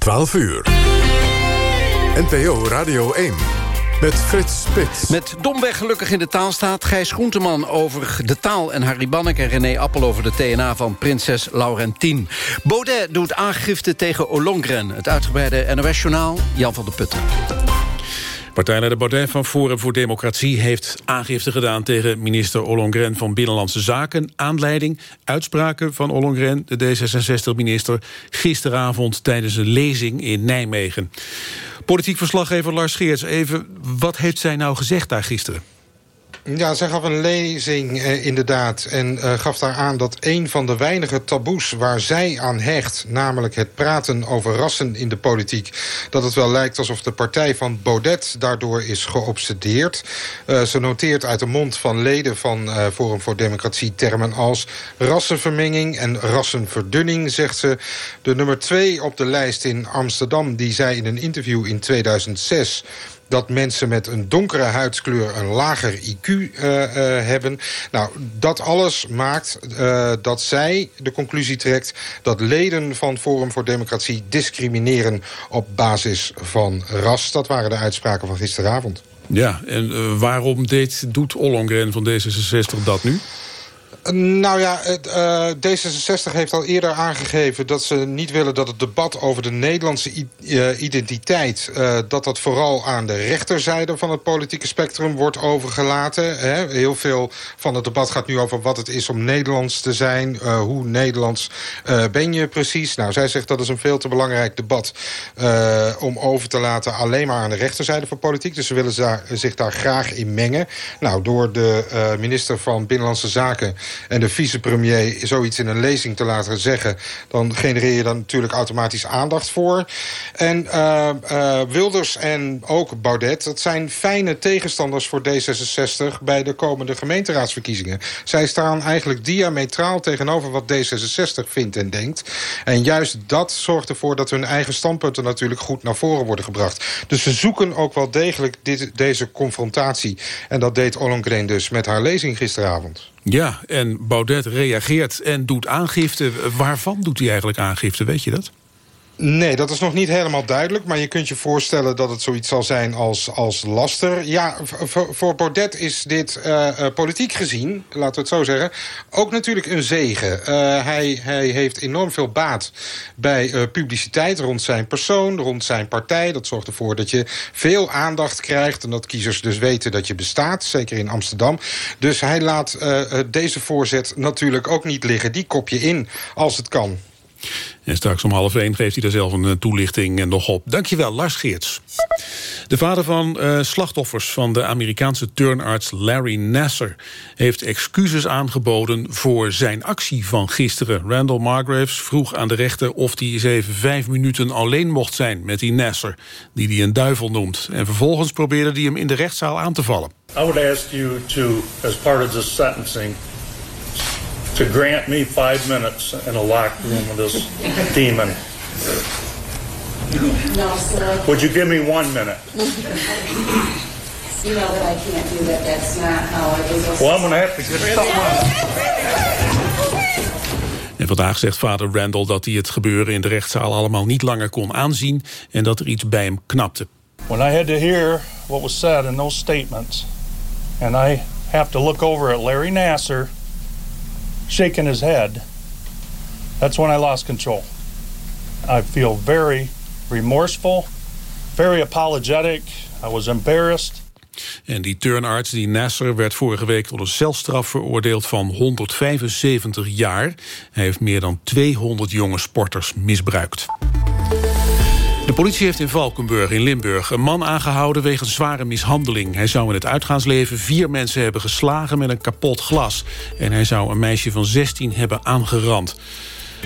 12 uur. NPO Radio 1. Met Frits Spits. Met domweg gelukkig in de taal staat Gijs Groenteman over de taal... en Harry Banneke en René Appel over de TNA van prinses Laurentien. Baudet doet aangifte tegen Olongren. Het uitgebreide NOS-journaal, Jan van der Putten. Partijleider Baudet van Forum voor Democratie heeft aangifte gedaan tegen minister Ollongren van Binnenlandse Zaken. Aanleiding, uitspraken van Ollongren, de D66-minister, gisteravond tijdens een lezing in Nijmegen. Politiek verslaggever Lars Geerts, even, wat heeft zij nou gezegd daar gisteren? Ja, zij gaf een lezing eh, inderdaad en uh, gaf daar aan dat een van de weinige taboes waar zij aan hecht... namelijk het praten over rassen in de politiek... dat het wel lijkt alsof de partij van Baudet daardoor is geobsedeerd. Uh, ze noteert uit de mond van leden van Forum voor Democratie termen als... rassenvermenging en rassenverdunning, zegt ze. De nummer twee op de lijst in Amsterdam, die zij in een interview in 2006 dat mensen met een donkere huidskleur een lager IQ uh, uh, hebben. Nou, dat alles maakt uh, dat zij de conclusie trekt... dat leden van Forum voor Democratie discrimineren op basis van ras. Dat waren de uitspraken van gisteravond. Ja, en waarom deed, doet Ollongren van D66 dat nu? Nou ja, uh, D66 heeft al eerder aangegeven dat ze niet willen dat het debat over de Nederlandse uh, identiteit... Uh, dat dat vooral aan de rechterzijde van het politieke spectrum wordt overgelaten. Hè. Heel veel van het debat gaat nu over wat het is om Nederlands te zijn. hoe Nederlands ben je precies? Nou, zij zegt dat is een veel te belangrijk debat om over te laten... alleen maar aan de rechterzijde van politiek. Dus ze willen zich daar graag in mengen. Nou, door de minister van Binnenlandse Zaken en de vicepremier zoiets in een lezing te laten zeggen... dan genereer je dan natuurlijk automatisch aandacht voor. En uh, uh, Wilders en ook Baudet, dat zijn fijne tegenstanders voor D66... bij de komende gemeenteraadsverkiezingen. Zij staan eigenlijk diametraal tegenover wat D66 vindt en denkt. En juist dat zorgt ervoor dat hun eigen standpunten natuurlijk goed naar voren worden gebracht. Dus ze zoeken ook wel degelijk dit, deze confrontatie. En dat deed Ollongren dus met haar lezing gisteravond. Ja, en Baudet reageert en doet aangifte. Waarvan doet hij eigenlijk aangifte, weet je dat? Nee, dat is nog niet helemaal duidelijk. Maar je kunt je voorstellen dat het zoiets zal zijn als, als laster. Ja, voor Baudet is dit uh, uh, politiek gezien, laten we het zo zeggen... ook natuurlijk een zegen. Uh, hij, hij heeft enorm veel baat bij publiciteit rond zijn persoon... rond zijn partij. Dat zorgt ervoor dat je veel aandacht krijgt... en dat kiezers dus weten dat je bestaat, zeker in Amsterdam. Dus hij laat deze voorzet natuurlijk ook niet liggen. Die kop je in, als het kan. En straks om half één geeft hij daar zelf een eh, toelichting nog op. Dankjewel, Lars Geerts. De vader van uh, slachtoffers van de Amerikaanse turnarts Larry Nasser... heeft excuses aangeboden voor zijn actie van gisteren. Randall Margraves vroeg aan de rechter of hij eens even vijf minuten alleen mocht zijn... met die Nasser, die hij een duivel noemt. En vervolgens probeerde hij hem in de rechtszaal aan te vallen. I would ask you part of the sentencing to grant me five minutes in a locked room with this demon. No, sir. Would you give me one minute? You know that I can't do that. That's not how it is. Well, I'm going to have to get En vandaag zegt vader Randall dat hij het gebeuren in de rechtszaal allemaal niet langer kon aanzien en dat er iets bij hem knapte. When I had to hear what was said in those statements and I have to look over at Larry Nasser shaking his head, that's when I lost control. I feel very remorseful, very apologetic. I was embarrassed. En die turnarts, die Nasser, werd vorige week tot een celstraf veroordeeld van 175 jaar. Hij heeft meer dan 200 jonge sporters misbruikt. De politie heeft in Valkenburg in Limburg een man aangehouden wegens zware mishandeling. Hij zou in het uitgaansleven vier mensen hebben geslagen met een kapot glas. En hij zou een meisje van 16 hebben aangerand.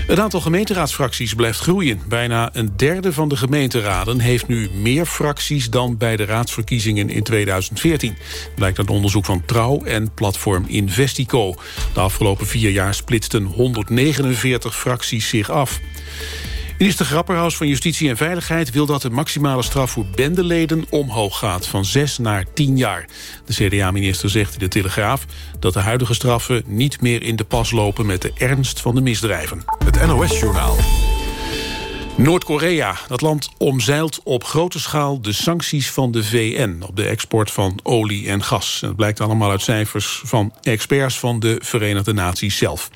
Het aantal gemeenteraadsfracties blijft groeien. Bijna een derde van de gemeenteraden heeft nu meer fracties... dan bij de raadsverkiezingen in 2014. Blijkt uit onderzoek van Trouw en platform Investico. De afgelopen vier jaar splitsten 149 fracties zich af. Minister Grapperhaus van Justitie en Veiligheid wil dat de maximale straf voor bendeleden omhoog gaat, van 6 naar 10 jaar. De CDA-minister zegt in de Telegraaf dat de huidige straffen niet meer in de pas lopen met de ernst van de misdrijven. Het NOS-journaal. Noord-Korea, dat land omzeilt op grote schaal de sancties van de VN... op de export van olie en gas. Dat blijkt allemaal uit cijfers van experts van de Verenigde Naties zelf.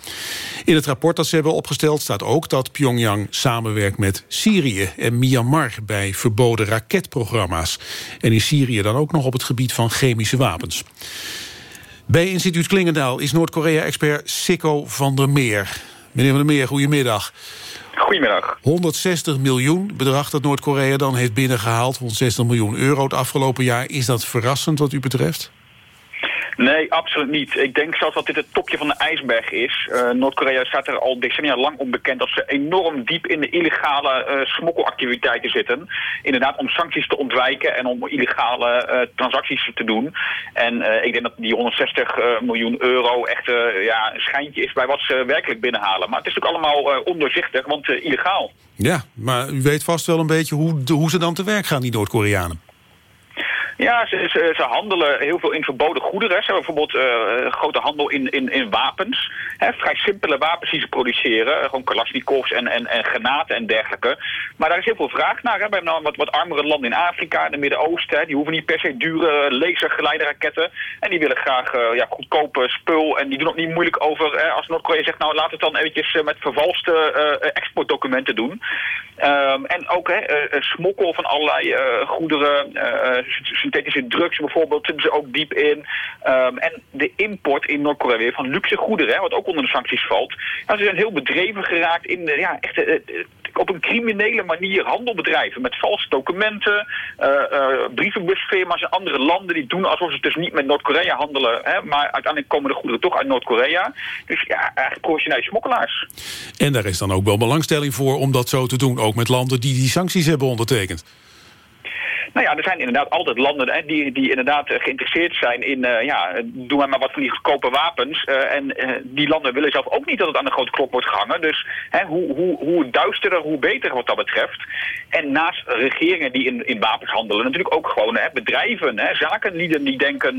In het rapport dat ze hebben opgesteld staat ook dat Pyongyang samenwerkt met Syrië en Myanmar... bij verboden raketprogramma's. En in Syrië dan ook nog op het gebied van chemische wapens. Bij instituut Klingendaal is Noord-Korea-expert Sikko van der Meer. Meneer van der Meer, goedemiddag. Goedemiddag. 160 miljoen bedrag dat Noord-Korea dan heeft binnengehaald. 160 miljoen euro het afgelopen jaar. Is dat verrassend wat u betreft? Nee, absoluut niet. Ik denk zelfs dat dit het topje van de ijsberg is. Uh, Noord-Korea staat er al decennia lang onbekend dat ze enorm diep in de illegale uh, smokkelactiviteiten zitten. Inderdaad, om sancties te ontwijken en om illegale uh, transacties te doen. En ik denk dat die 160 miljoen euro echt ja, een schijntje is bij wat ze werkelijk binnenhalen. Maar het is natuurlijk allemaal ondoorzichtig, want illegaal. Ja, maar u weet vast wel een beetje hoe, hoe ze dan te werk gaan, die Noord-Koreanen. Ja, ze, handelen heel veel in verboden goederen. Ze hebben bijvoorbeeld uh, grote handel in, in, in wapens. Hè, vrij simpele wapens die ze produceren. Gewoon kalasjnikovs en, en, en granaten en dergelijke. Maar daar is heel veel vraag naar. Hè. Hebben nou wat, wat armere landen in Afrika, in het Midden-Oosten. Die hoeven niet per se dure lasergeleiderraketten. En die willen graag ja, goedkope spul. En die doen ook niet moeilijk over. Hè, als Noord-Korea zegt, nou laat het dan eventjes met vervalste exportdocumenten doen. Um, en ook smokkel van allerlei goederen synthetische drugs bijvoorbeeld zitten ze ook diep in. Um, en de import in Noord-Korea van luxe goederen, hè, wat ook onder de sancties valt. Ze zijn heel bedreven geraakt in de, ja, echt, uh, op een criminele manier handel bedrijven. Met valse documenten, uh, uh, brievenbusfirma's andere landen die doen alsof ze dus niet met Noord-Korea handelen. Hè, maar uiteindelijk komen de goederen toch uit Noord-Korea. Dus ja, eigenlijk professionele smokkelaars. En daar is dan ook wel belangstelling voor om dat zo te doen. Ook met landen die die sancties hebben ondertekend. Nou ja, er zijn inderdaad altijd landen hè, die, die inderdaad eh, geïnteresseerd zijn in, uh, ja, doen wij maar wat van die goedkope wapens. Uh, en uh, die landen willen zelf ook niet dat het aan de grote klok wordt gehangen. Dus hè, hoe, hoe, hoe duisterder, hoe beter wat dat betreft. En naast regeringen die in, in wapens handelen, natuurlijk ook gewoon hè, bedrijven, hè, zakenlieden die denken,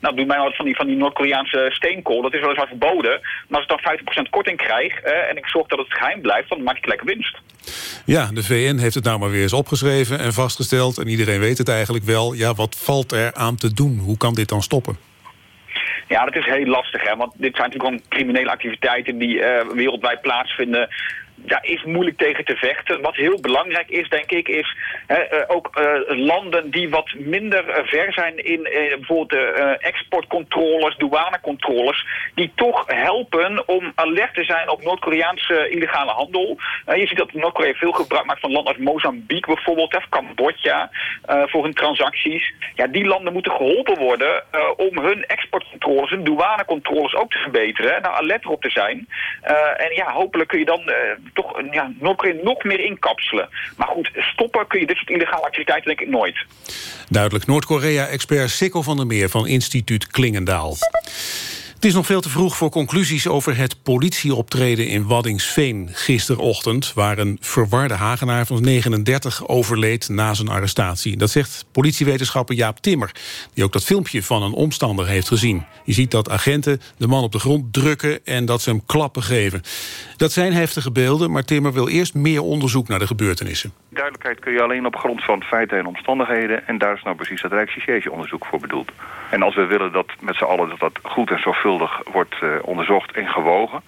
nou doe mij wat van die, van die Noord-Koreaanse steenkool, dat is weliswaar verboden. Maar als ik dan 50% korting krijg en ik zorg dat het geheim blijft, dan maak ik lekker winst. Ja, de VN heeft het nou maar weer eens opgeschreven en vastgesteld en iedereen weet het eigenlijk wel. Ja, wat valt er aan te doen? Hoe kan dit dan stoppen? Ja, dat is heel lastig, hè? want dit zijn natuurlijk gewoon criminele activiteiten die uh, wereldwijd plaatsvinden daar is moeilijk tegen te vechten. Wat heel belangrijk is, denk ik, is uh, ook uh, landen die wat minder uh, ver zijn in bijvoorbeeld exportcontroles, douanecontroles, die toch helpen om alert te zijn op Noord-Koreaanse illegale handel. je ziet dat Noord-Korea veel gebruik maakt van landen als Mozambique bijvoorbeeld, of Cambodja, voor hun transacties. Ja, die landen moeten geholpen worden om hun exportcontroles, hun douanecontroles ook te verbeteren, nou alert erop te zijn. en ja, hopelijk kun je dan toch ja, Noord-Korea nog meer inkapselen. Maar goed, stoppen kun je dit soort illegale activiteiten denk ik nooit. Duidelijk. Noord-Korea-expert Sikko van der Meer van instituut Klingendaal. Het is nog veel te vroeg voor conclusies over het politieoptreden in Waddingsveen gisterochtend, waar een verwarde Hagenaar van 39 overleed na zijn arrestatie. Dat zegt politiewetenschapper Jaap Timmer, die ook dat filmpje van een omstander heeft gezien. Je ziet dat agenten de man op de grond drukken en dat ze hem klappen geven. Dat zijn heftige beelden, maar Timmer wil eerst meer onderzoek naar de gebeurtenissen. Duidelijkheid kun je alleen op grond van feiten en omstandigheden en daar is nou precies het onderzoek voor bedoeld. En als we willen dat met z'n allen dat dat goed en zorgvuldig wordt uh, onderzocht en gewogen...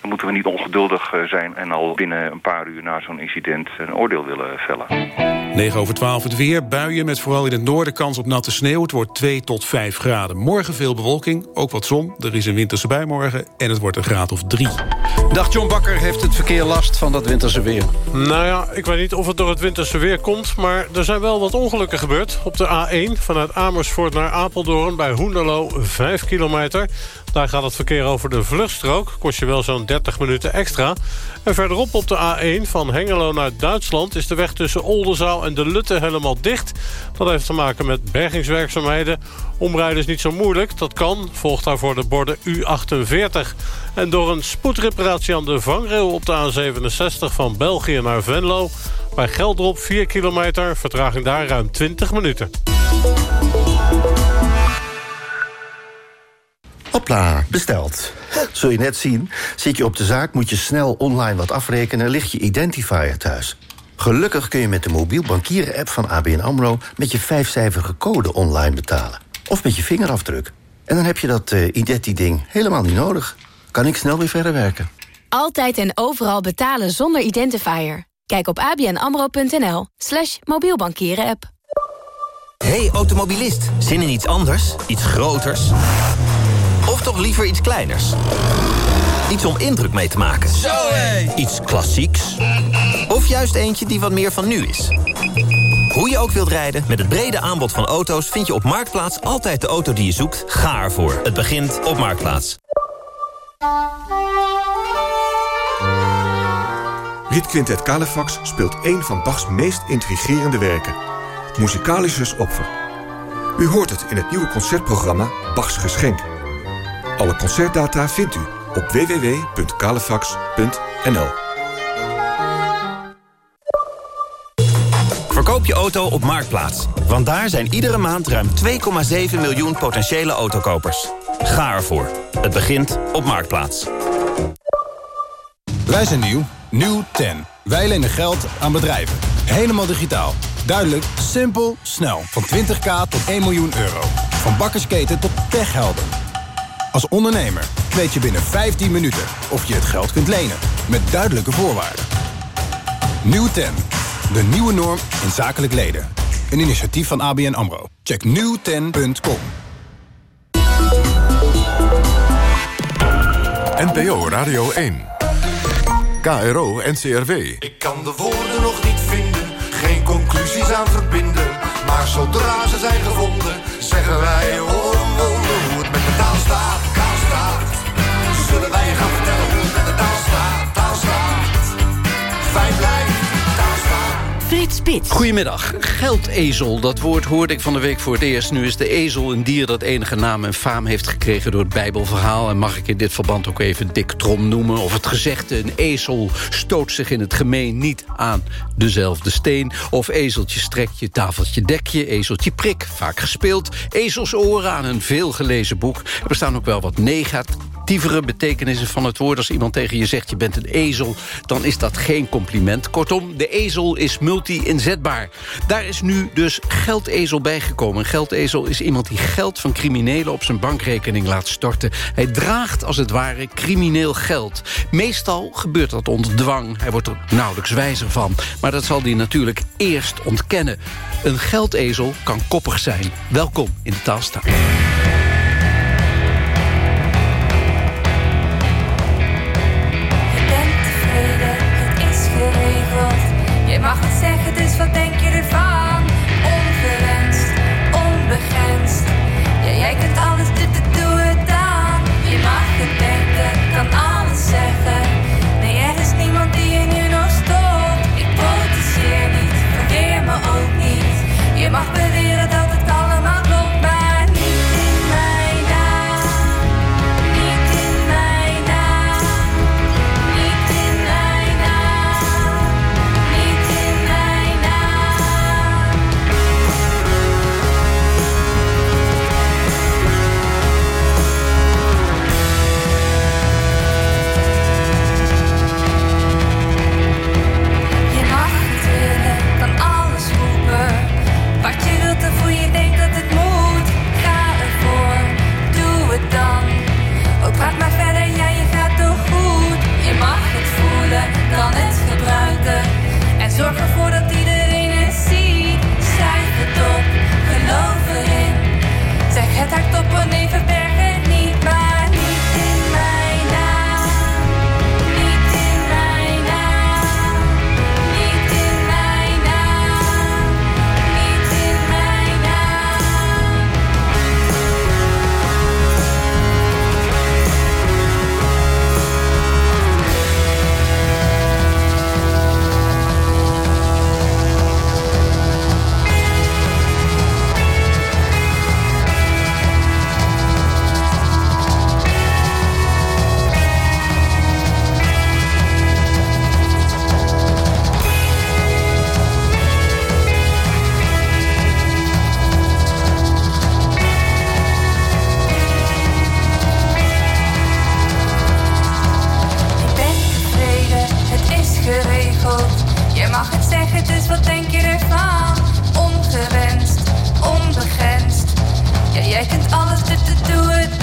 dan moeten we niet ongeduldig uh, zijn en al binnen een paar uur na zo'n incident een oordeel willen vellen. 9 over 12 het weer. Buien met vooral in het noorden kans op natte sneeuw. Het wordt 2 tot 5 graden. Morgen veel bewolking, ook wat zon. Er is een winterse bui morgen en het wordt een graad of 3. Dag John Bakker heeft het verkeer last van dat winterse weer. Nou ja, ik weet niet of het door het winterse weer komt... maar er zijn wel wat ongelukken gebeurd. Op de A1 vanuit Amersfoort naar Apeldoorn bij Hoenderlo 5 kilometer. Daar gaat het verkeer over de vluchtstrook. Kost je wel zo'n 30 minuten extra. En verderop op de A1 van Hengelo naar Duitsland... is de weg tussen Oldenzaal en de Lutte helemaal dicht. Dat heeft te maken met bergingswerkzaamheden. Omrijden is niet zo moeilijk. Dat kan. Volgt daarvoor de borden U48. En door een spoedreparatie aan de vangrail op de A67 van België naar Venlo... bij Geldrop 4 kilometer, vertraging daar ruim 20 minuten. Hopla, besteld. Zul je net zien, zit je op de zaak, moet je snel online wat afrekenen... ligt je identifier thuis. Gelukkig kun je met de mobiel bankieren app van ABN AMRO... met je vijfcijferige code online betalen. Of met je vingerafdruk. En dan heb je dat uh, Identi-ding helemaal niet nodig. Kan ik snel weer verder werken. Altijd en overal betalen zonder identifier. Kijk op abnamro.nl slash mobielbankieren app. Hey automobilist, zin in iets anders? Iets groters? Of toch liever iets kleiners? Iets om indruk mee te maken. Zo hé! Iets klassieks? Of juist eentje die wat meer van nu is? Hoe je ook wilt rijden, met het brede aanbod van auto's... vind je op Marktplaats altijd de auto die je zoekt. Ga ervoor. Het begint op Marktplaats. Rietquintet Calefax speelt een van Bachs meest intrigerende werken. Musicalisches Opfer. U hoort het in het nieuwe concertprogramma Bachs Geschenk. Alle concertdata vindt u op www.calefax.nl. Verkoop je auto op Marktplaats. Want daar zijn iedere maand ruim 2,7 miljoen potentiële autokopers. Ga ervoor. Het begint op Marktplaats. Wij zijn nieuw. Nieuw 10. Wij lenen geld aan bedrijven. Helemaal digitaal. Duidelijk, simpel, snel. Van 20k tot 1 miljoen euro. Van bakkersketen tot techhelden. Als ondernemer weet je binnen 15 minuten of je het geld kunt lenen. Met duidelijke voorwaarden. Nieuw 10. De nieuwe norm in zakelijk leden. Een initiatief van ABN AMRO. Check nieuwten.com. NPO Radio 1. KRO NCRW. Ik kan de woorden nog niet vinden, geen conclusies aan verbinden. Maar zodra ze zijn gevonden, zeggen wij oh wonder hoe het met de taal staat. Taal staat. Zullen wij je gaan vertellen hoe het met de taal staat? Taal staat. Fijn blijf, taal staat. Frits Spits. Goedemiddag. Geldezel, dat woord hoorde ik van de week voor het eerst. Nu is de ezel een dier dat enige naam en faam heeft gekregen... door het Bijbelverhaal. En mag ik in dit verband ook even Dick Trom noemen... of het gezegde, een ezel stoot zich in het gemeen niet aan dezelfde steen... of ezeltje strekt je tafeltje dekje, ezeltje prik, vaak gespeeld... ezelsoren aan een veelgelezen boek. Er bestaan ook wel wat negatievere betekenissen van het woord. Als iemand tegen je zegt je bent een ezel, dan is dat geen compliment. Kortom, de ezel is multi-inzetbaar. Daar is nu dus geldezel bijgekomen. Een geldezel is iemand die geld van criminelen op zijn bankrekening laat storten. Hij draagt als het ware crimineel geld. Meestal gebeurt dat onder dwang. Hij wordt er nauwelijks wijzer van. Maar dat zal hij natuurlijk eerst ontkennen. Een geldezel kan koppig zijn. Welkom in de taalstaat. Mag het dus wat denk je ervan? Ongewenst, onbegrensd. Ja, jij kunt alles, dus doe het.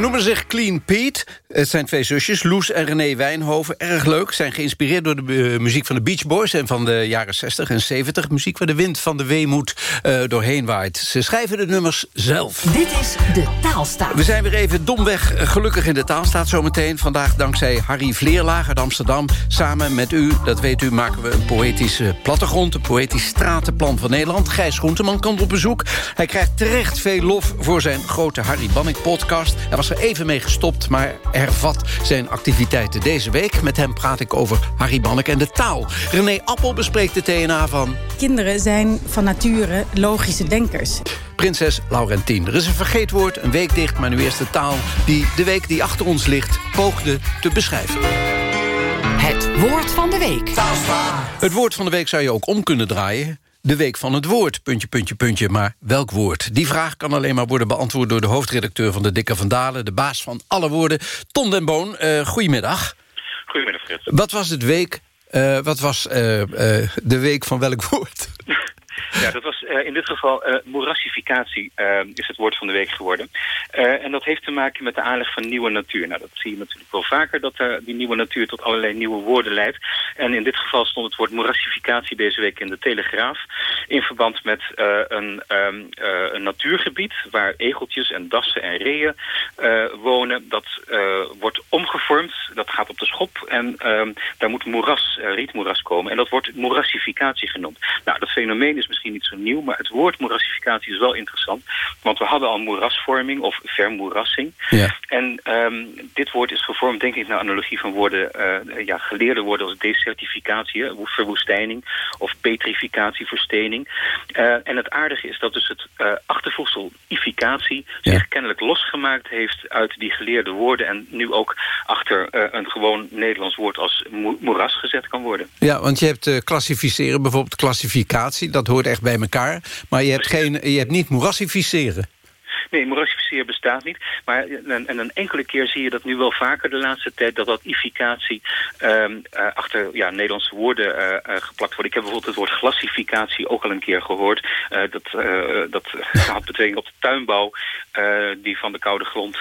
Noemen zich Clean Pete. Het zijn twee zusjes, Loes en René Wijnhoven. Erg leuk, zijn geïnspireerd door de eh, muziek van de Beach Boys... en van de jaren 60 en 70. Muziek waar de wind van de weemoed eh, doorheen waait. Ze schrijven de nummers zelf. Dit is de taalstaat. We zijn weer even domweg eh, gelukkig in de taalstaat zometeen. Vandaag dankzij Harry Vleerlaag uit Amsterdam. Samen met u, dat weet u, maken we een poëtische plattegrond... een poëtisch stratenplan van Nederland. Gijs Groenteman komt op bezoek. Hij krijgt terecht veel lof voor zijn grote Harry Banning-podcast. Hij was er even mee gestopt, maar hervat zijn activiteiten deze week. Met hem praat ik over Harry Bannek en de taal. René Appel bespreekt de TNA van... Kinderen zijn van nature logische denkers. Prinses Laurentien. Er is een vergeetwoord, een week dicht, maar nu eerst de taal... die de week die achter ons ligt poogde te beschrijven. Het woord van de week. Het woord van de week zou je ook om kunnen draaien. De week van het woord, puntje, puntje, puntje. Maar welk woord? Die vraag kan alleen maar worden beantwoord... door de hoofdredacteur van de Dikke Vandalen... de baas van alle woorden, Ton den Boon. Uh, goedemiddag. Goedemiddag, Frits. Wat was het week... Uh, wat was uh, de week van welk woord? Ja, dat was uh, in dit geval uh, moerassificatie uh, is het woord van de week geworden. en dat heeft te maken met de aanleg van nieuwe natuur. Nou, dat zie je natuurlijk wel vaker, dat die nieuwe natuur tot allerlei nieuwe woorden leidt. En in dit geval stond het woord moerassificatie deze week in de Telegraaf. In verband met een, um, een natuurgebied waar egeltjes en dassen en reeën wonen. Dat wordt omgevormd, dat gaat op de schop. En um, daar moet moeras, rietmoeras komen. En dat wordt moerassificatie genoemd. Nou, dat fenomeen is misschien niet zo nieuw, maar het woord moerassificatie is wel interessant. Want we hadden al moerasvorming of vermoerassing. Ja. En um, dit woord is gevormd, denk ik, naar analogie van woorden, uh, ja, geleerde woorden als desertificatie, verwoestijning, of petrificatie, verstening. Uh, en het aardige is dat dus het uh, achtervoegsel ificatie ja. zich kennelijk losgemaakt heeft uit die geleerde woorden en nu ook achter een gewoon Nederlands woord als mo moeras gezet kan worden. Ja, want je hebt klassificeren, bijvoorbeeld klassificatie, dat hoort echt bij elkaar. Maar je hebt, geen, je hebt niet moerassificeren. Nee, moerassificeren bestaat niet. Maar en, en een enkele keer zie je dat nu wel vaker de laatste tijd... dat dat ificatie um, uh, achter ja, Nederlandse woorden uh, geplakt wordt. Ik heb bijvoorbeeld het woord glassificatie ook al een keer gehoord. dat, dat had betrekking op de tuinbouw... die van de koude grond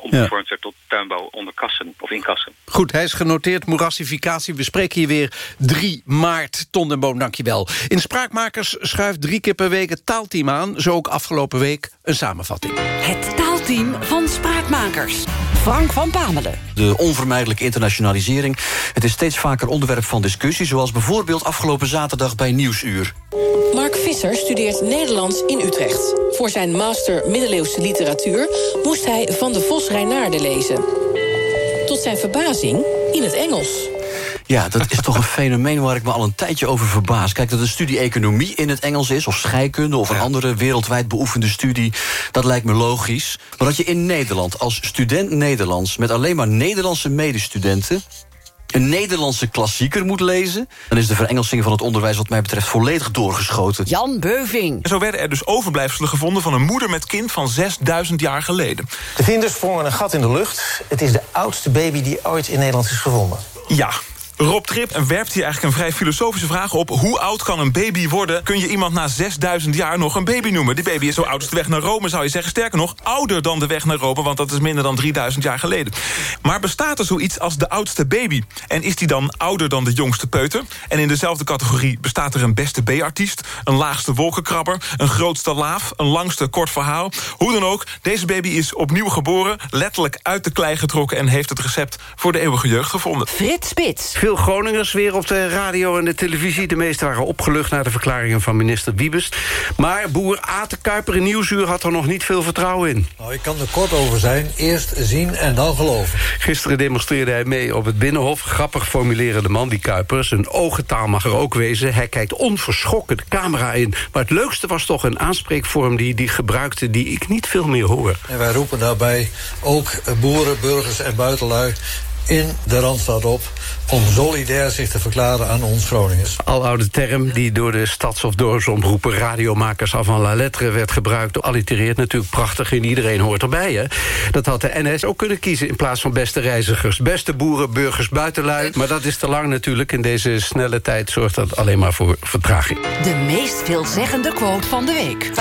omgevormd ja. werd tot tuinbouw onder kassen of in kassen. Goed, hij is genoteerd. Moerassificatie. We spreken hier weer 3 maart. Ton den Boom, dankjewel. In Spraakmakers schuift drie keer per week het taalteam aan. Zo ook afgelopen week een samenvatting. Het taalteam van Spraakmakers. Frank van Pamelen. De onvermijdelijke internationalisering. Het is steeds vaker onderwerp van discussie... zoals bijvoorbeeld afgelopen zaterdag bij Nieuwsuur. Mark Visser studeert Nederlands in Utrecht. Voor zijn master middeleeuwse literatuur... moest hij Van de Vos Reinaarde lezen. Tot zijn verbazing in het Engels. Ja, dat is toch een fenomeen waar ik me al een tijdje over verbaas. Kijk, dat een studie economie in het Engels is... of scheikunde of een andere wereldwijd beoefende studie... dat lijkt me logisch. Maar dat je in Nederland als student Nederlands... met alleen maar Nederlandse medestudenten een Nederlandse klassieker moet lezen... dan is de verengelsing van het onderwijs wat mij betreft volledig doorgeschoten. Jan Beuving. Zo werden er dus overblijfselen gevonden van een moeder met kind van 6000 jaar geleden. De vinders sprongen een gat in de lucht. Het is de oudste baby die ooit in Nederland is gevonden. Ja, Rob Trip werpt hier eigenlijk een vrij filosofische vraag op. Hoe oud kan een baby worden? Kun je iemand na 6000 jaar nog een baby noemen? Die baby is zo oud als de weg naar Rome, zou je zeggen. Sterker nog, ouder dan de weg naar Rome... want dat is minder dan 3000 jaar geleden. Maar bestaat er zoiets als de oudste baby? En is die dan ouder dan de jongste peuter? En in dezelfde categorie bestaat er een beste B-artiest... een laagste wolkenkrabber, een grootste laaf... een langste kort verhaal. Hoe dan ook, deze baby is opnieuw geboren... letterlijk uit de klei getrokken... en heeft het recept voor de eeuwige jeugd gevonden. Frits Spits. Veel Groningers weer op de radio en de televisie. De meesten waren opgelucht naar de verklaringen van minister Wiebes. Maar boer Aten Kuiper in Nieuwsuur had er nog niet veel vertrouwen in. Nou, ik kan er kort over zijn. Eerst zien en dan geloven. Gisteren demonstreerde hij mee op het Binnenhof. Grappig formuleerde de man, die Kuiper. Zijn ogentaal mag er ook wezen. Hij kijkt onverschrokken de camera in. Maar het leukste was toch een aanspreekvorm die hij gebruikte... die ik niet veel meer hoor. En wij roepen daarbij ook boeren, burgers en buitenlui in de Randstad op om solidair zich te verklaren aan ons Groningers. Aloude term die door de stads- of dorpsomroepen... radiomakers af van la lettre werd gebruikt. Allitereert natuurlijk prachtig en iedereen hoort erbij. Hè? Dat had de NS ook kunnen kiezen in plaats van beste reizigers. Beste boeren, burgers, buitenlui. Maar dat is te lang natuurlijk. In deze snelle tijd zorgt dat alleen maar voor vertraging. De meest veelzeggende quote van de week.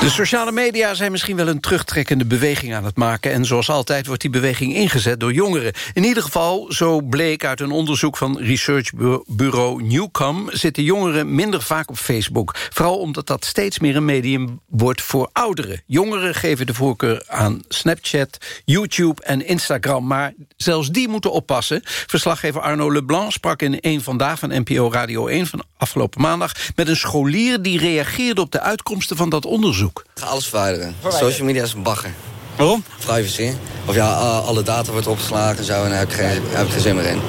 De sociale media zijn misschien wel een terugtrekkende beweging aan het maken... en zoals altijd wordt die beweging ingezet door jongeren. In ieder geval, zo bleek uit een onderzoek van researchbureau Newcom... zitten jongeren minder vaak op Facebook. Vooral omdat dat steeds meer een medium wordt voor ouderen. Jongeren geven de voorkeur aan Snapchat, YouTube en Instagram... maar zelfs die moeten oppassen. Verslaggever Arno Leblanc sprak in een Vandaag van NPO Radio 1... van afgelopen maandag met een scholier... die reageerde op de uitkomsten van dat onderzoek. Ik ga alles verwijderen. Social media is een bagger. Waarom? Privacy. Of ja, alle data wordt opgeslagen en zo en daar heb ik geen, heb ik geen zin meer in.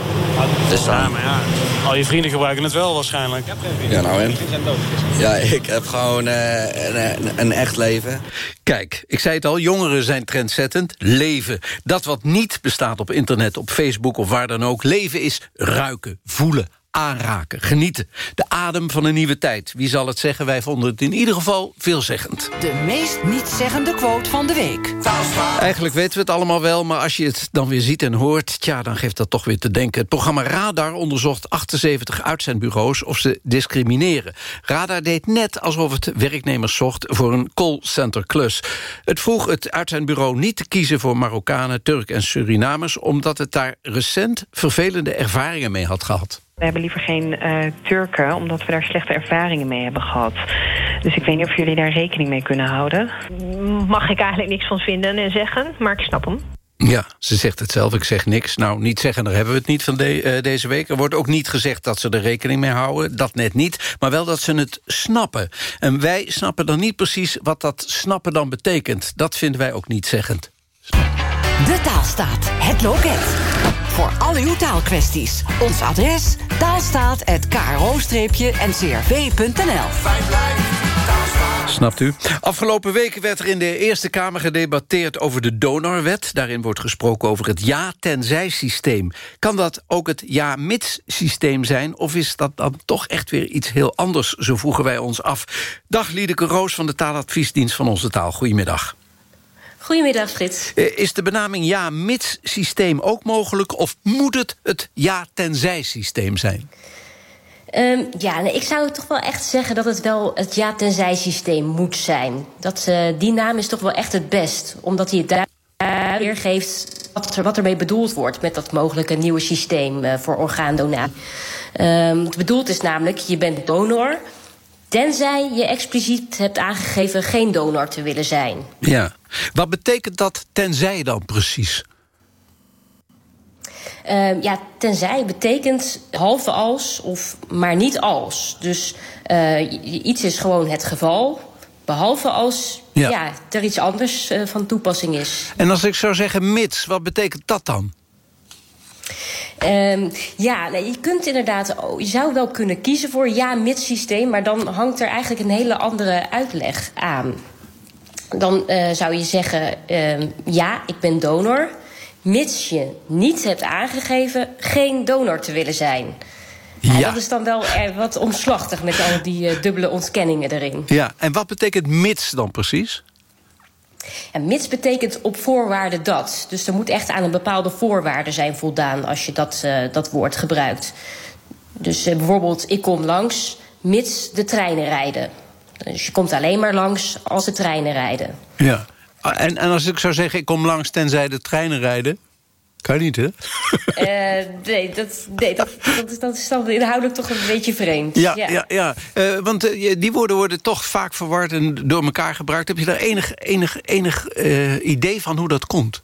Dus dan, Ja, maar ja, al je vrienden gebruiken het wel waarschijnlijk. ja nou en? Ja, ik heb gewoon eh, een, een, een echt leven. Kijk, ik zei het al, jongeren zijn trendzettend. Leven. Dat wat niet bestaat op internet, op Facebook of waar dan ook. Leven is ruiken, voelen, aanraken, genieten. De adem van een nieuwe tijd. Wie zal het zeggen? Wij vonden het in ieder geval veelzeggend. De meest nietszeggende quote van de week. Eigenlijk weten we het allemaal wel, maar als je het dan weer ziet en hoort... tja, dan geeft dat toch weer te denken. Het programma Radar onderzocht 78 uitzendbureaus of ze discrimineren. Radar deed net alsof het werknemers zocht voor een callcenter klus. Het vroeg het uitzendbureau niet te kiezen voor Marokkanen, Turk en Surinamers... omdat het daar recent vervelende ervaringen mee had gehad. We hebben liever geen eh, Turken, omdat we daar slechte ervaringen mee hebben gehad. Dus ik weet niet of jullie daar rekening mee kunnen houden. Mag ik eigenlijk niks van vinden en zeggen, maar ik snap hem. Ja, ze zegt het zelf, ik zeg niks. Nou, niet zeggen, daar hebben we het niet van de- eh, deze week. Er wordt ook niet gezegd dat ze er rekening mee houden. Dat net niet, maar wel dat ze het snappen. En wij snappen dan niet precies wat dat snappen dan betekent. Dat vinden wij ook niet zeggend. De Taalstaat, het loket. Voor al uw taalkwesties. Ons adres taalstaat.kro-ncrv.nl Snapt u? Afgelopen weken werd er in de Eerste Kamer gedebatteerd over de donorwet. Daarin wordt gesproken over het ja-tenzij-systeem. Kan dat ook het ja-mits-systeem zijn? Of is dat dan toch echt weer iets heel anders? Zo vroegen wij ons af. Dag Liedeke Roos van de taaladviesdienst van Onze Taal. Goedemiddag. Goedemiddag, Frits. Eh, Is de benaming ja-mits-systeem ook mogelijk... of moet het het ja-tenzij-systeem zijn? Ehm, ja, nee, ik zou toch wel echt zeggen dat het wel het ja-tenzij-systeem moet zijn. Dat, eh, die naam is toch wel echt het best. Omdat hij het daar weergeeft wat, er, wat ermee bedoeld wordt... met dat mogelijke nieuwe systeem eh, voor orgaandonatie. Ehm, wat bedoeld is namelijk, je bent donor... tenzij je expliciet hebt aangegeven geen donor te willen zijn. Ja. Wat betekent dat tenzij dan precies? Ehm, ja, tenzij betekent halve als of maar niet als. Dus eh, iets is gewoon het geval, behalve als Ja. ja. er iets anders eh, van toepassing is. En als ik zou zeggen mits, wat betekent dat dan? Ehm, ja, nee, je kunt inderdaad, oh, je zou wel kunnen kiezen voor ja-mits systeem, maar dan hangt er eigenlijk een hele andere uitleg aan. Dan eh, zou je zeggen, ehm, ja, ik ben donor, mits je niet hebt aangegeven geen donor te willen zijn. Ja. dat is dan wel eh, wat omslachtig met al die eh, dubbele ontkenningen erin. Ja, en wat betekent mits dan precies? En mits betekent op voorwaarde dat. Dus er moet echt aan een bepaalde voorwaarde zijn voldaan als je dat, eh, dat woord gebruikt. Dus eh, bijvoorbeeld, ik kom langs mits de treinen rijden. Dus je komt alleen maar langs als de treinen rijden. Ja. En, en als ik zou zeggen, ik kom langs tenzij de treinen rijden... Kan niet, hè? Eh, nee, dat, nee dat, dat, is- dat is dan inhoudelijk toch een beetje vreemd. Ja, ja. ja, Eh, want eh, die woorden worden toch vaak verward en door elkaar gebruikt. Heb je daar enig, enig, enig idee van hoe dat komt?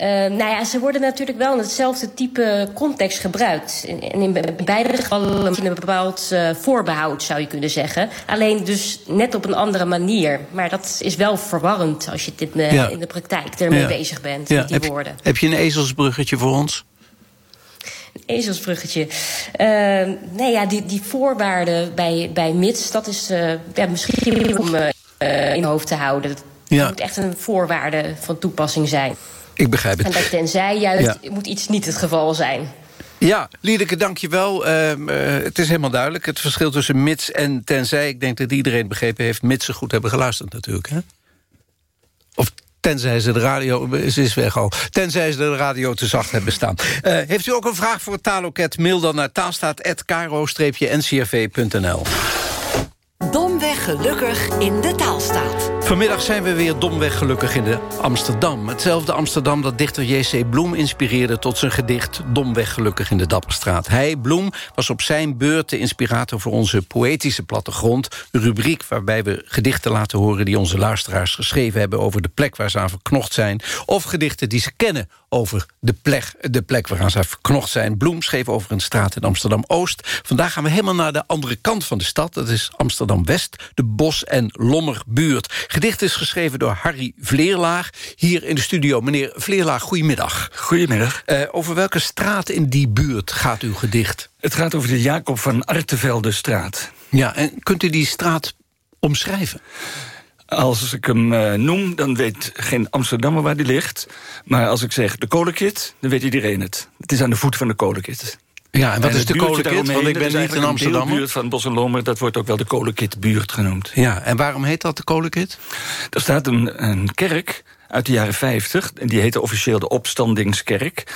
Uh, nou ja, ze worden natuurlijk wel in hetzelfde type context gebruikt. En in, in beide gevallen een bepaald uh, voorbehoud, zou je kunnen zeggen. Alleen dus net op een andere manier. Maar dat is wel verwarrend als je dit uh, ja. in de praktijk ermee ja. bezig bent, met die heb, woorden. Heb je een ezelsbruggetje voor ons? Een ezelsbruggetje. Uh, nee, ja, die, die voorwaarden bij, bij MITS, dat is ja, misschien om in hoofd te houden. Dat ja. moet echt een voorwaarde van toepassing zijn. Ik begrijp het. En dat tenzij juist ja. moet iets niet het geval zijn. Ja, Liedeke, dank je wel. Uh, uh, het is helemaal duidelijk. Het verschil tussen mits en tenzij. Ik denk dat iedereen begrepen heeft... mits ze goed hebben geluisterd natuurlijk. Hè? Of tenzij ze de radio... Ze is weg al. Tenzij ze de radio te zacht hebben staan. Uh, heeft u ook een vraag voor het taaloket? Mail dan naar taalstaat.kro-ncrv.nl. Domweg gelukkig in de taalstaat. Vanmiddag zijn we weer domweg gelukkig in de Amsterdam. Hetzelfde Amsterdam dat dichter J.C. Bloem inspireerde... tot zijn gedicht Domweg gelukkig in de Dapperstraat. Hij, Bloem, was op zijn beurt de inspirator voor onze poëtische plattegrond. Een rubriek waarbij we gedichten laten horen... die onze luisteraars geschreven hebben over de plek waar ze aan verknocht zijn. Of gedichten die ze kennen over de plek, de plek waaraan ze verknocht zijn. Bloem schreef over een straat in Amsterdam-Oost. Vandaag gaan we helemaal naar de andere kant van de stad. Dat is Amsterdam-West, de Bos- en Lommerbuurt. Gedicht is geschreven door Harry Vleerlaag. Hier in de studio. Meneer Vleerlaag, goedemiddag. Goedemiddag. Uh, over welke straat in die buurt gaat uw gedicht? Het gaat over de Jacob van Artevelde-straat. Ja, en kunt u die straat omschrijven? Als ik hem uh, noem, dan weet geen Amsterdammer waar die ligt. Maar als ik zeg de kolenkit, dan weet iedereen het. Het is aan de voet van de kolenkit. Ja, en wat en is de kolenkit? Want ik ben niet in Amsterdam. De buurt van Bos en Lommer, dat wordt ook wel de kolenkitbuurt genoemd. Ja, en waarom heet dat de kolenkit? Er staat een, een kerk uit de jaren 50. En die heette officieel de Opstandingskerk.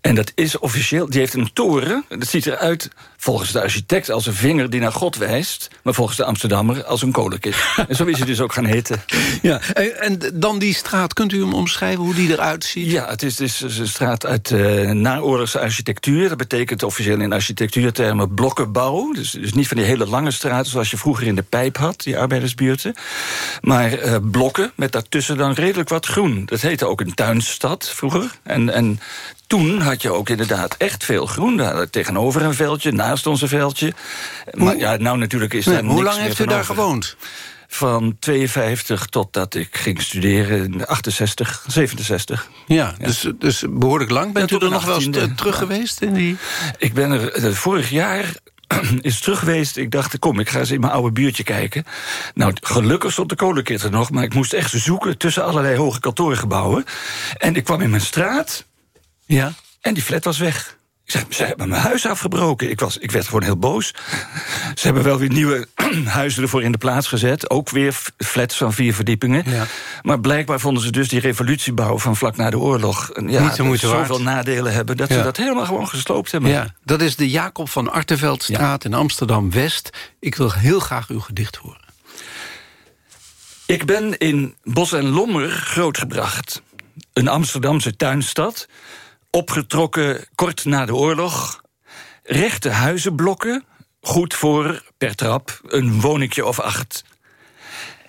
En dat is officieel, die heeft een toren. Dat ziet eruit volgens de architect als een vinger die naar God wijst. Maar volgens de Amsterdammer als een kolenkit. en zo is hij dus ook gaan heten. Ja, en dan die straat, kunt u hem omschrijven hoe die eruit ziet? Ja, het is, dus een straat uit uh, naoorlogse architectuur. Dat betekent officieel in architectuurtermen blokkenbouw. Dus, dus niet van die hele lange straten zoals je vroeger in de pijp had, die arbeidersbuurten. Maar uh, blokken met daartussen dan redelijk wat groen. Dat heette ook een tuinstad vroeger. En, en toen had je ook inderdaad echt veel groen. Daar tegenover een veldje, naast ons een veldje. Maar ja, nou natuurlijk is daar nee, Hoe lang heeft u daar gewoond? Van 52 totdat ik ging studeren in 68, 67. Ja, ja. Dus, dus behoorlijk lang. Bent ja, u er nog wel eens terug ja. geweest? In die... Ik ben er vorig jaar is terug geweest. Ik dacht, kom, ik ga eens in mijn oude buurtje kijken. Nou, gelukkig stond de kolenkit er nog... maar ik moest echt zoeken tussen allerlei hoge kantoorgebouwen. En ik kwam in mijn straat... Ja. En die flat was weg. Ze hebben mijn huis afgebroken. Ik, was, ik werd gewoon heel boos. Ze hebben wel weer nieuwe huizen ervoor in de plaats gezet. Ook weer flats van vier verdiepingen. Ja. Maar blijkbaar vonden ze dus die revolutiebouw van vlak na de oorlog... Ja, Niet zo moeite zoveel waard. nadelen hebben... dat Ja. ze dat helemaal gewoon gesloopt hebben. Ja, dat is de Jacob van Arteveldstraat in Amsterdam-West. Ik wil heel graag uw gedicht horen. Ik ben in Bos en Lommer grootgebracht. Een Amsterdamse tuinstad. Opgetrokken kort na de oorlog. Rechte huizenblokken. Goed voor, per trap, een woningje of acht.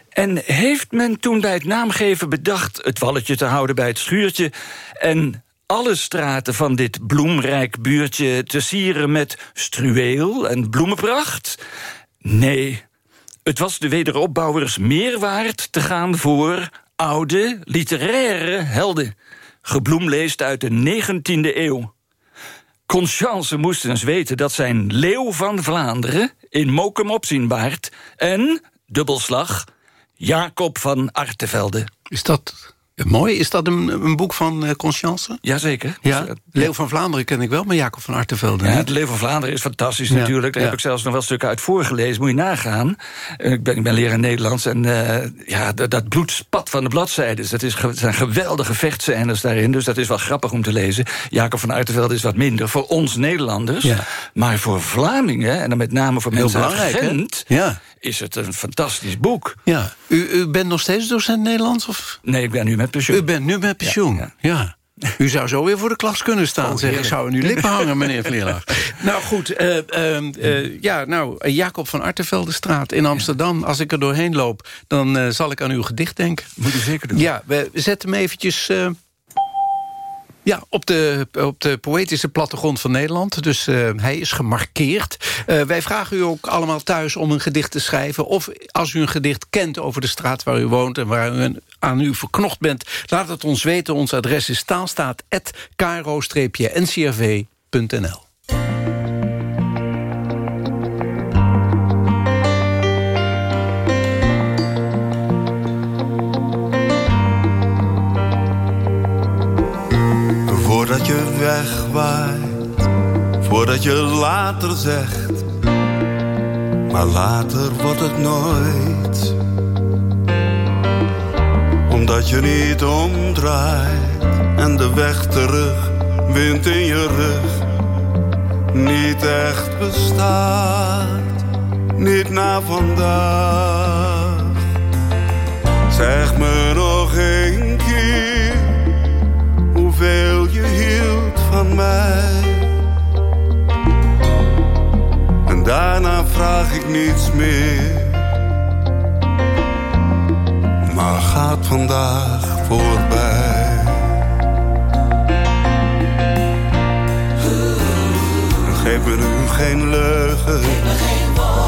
En heeft men toen bij het naamgeven bedacht... het walletje te houden bij het schuurtje... en alle straten van dit bloemrijk buurtje te sieren met struweel en bloemenpracht? Nee, het was de wederopbouwers meer waard te gaan voor oude literaire helden. Gebloemleest uit de 19e eeuw. Conscience moest eens weten dat zijn Leeuw van Vlaanderen in Mokum opzienbaard en, dubbelslag, Jacob van Artevelde. Is dat mooi? Is dat een, een boek van uh, Conscience? Jazeker. Ja, Leeuw van Vlaanderen ken ik wel, maar Jacob van Artevelde Ja, het Leeuw van Vlaanderen is fantastisch Ja, natuurlijk. Daar ja. heb ik zelfs nog wel stukken uit voorgelezen. Moet je nagaan. Eh, Ik ben, ik ben leraar Nederlands. En eh, ja, dat, dat bloed spat van de bladzijden. Dat is, zijn geweldige vechtscènes daarin. Dus dat is wel grappig om te lezen. Jacob van Uitervelde is wat minder. Voor ons Nederlanders. Maar voor Vlamingen, en dan met name voor Heel mensen uit hè? Gent... Ja. Is het een fantastisch boek. Ja. U, u bent nog steeds docent Nederlands? Of? Nee, ik ben nu met pensioen. U bent nu met pensioen, ja. U zou zo weer voor de klas kunnen staan. Oh, zeg, ik zou aan uw lippen hangen, meneer Vleerlaag. nou goed, eh, eh, eh, ja, nou, Jacob van Arteveldestraat in Amsterdam. Als ik er doorheen loop, dan eh, zal ik aan uw gedicht denken. Moet u zeker doen. Ja, we zetten hem eventjes... eh, Ja, op de, op de poëtische plattegrond van Nederland. Dus uh, hij is gemarkeerd. Uh, wij vragen u ook allemaal thuis om een gedicht te schrijven. Of als u een gedicht kent over de straat waar u woont... en waar u aan u verknocht bent, laat het ons weten. Ons adres is taalstaat.kro-ncrv.nl. voordat je later zegt, maar later wordt het nooit. Omdat je niet omdraait en de weg terug, wind in je rug, niet echt bestaat, niet na vandaag. Zeg me daarna vraag ik niets meer. Maar gaat vandaag voorbij. Geef me nu geen leugen.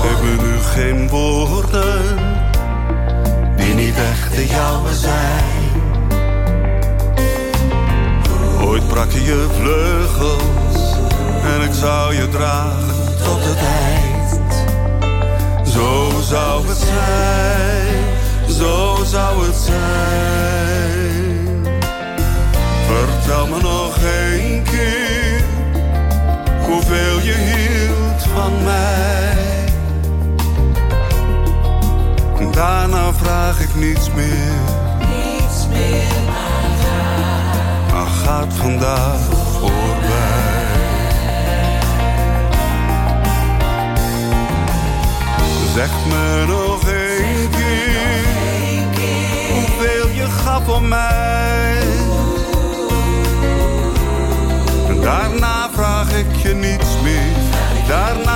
Geef me nu geen woorden. Die niet echt de jouwe zijn. Ooit brak je je vleugels en ik zou je dragen tot het eind. Zo zou het zijn, zo zou het zijn. Vertel me nog één keer hoeveel je hield van mij. Daarna vraag ik niets meer. Niets meer maar gaat vandaag Daarna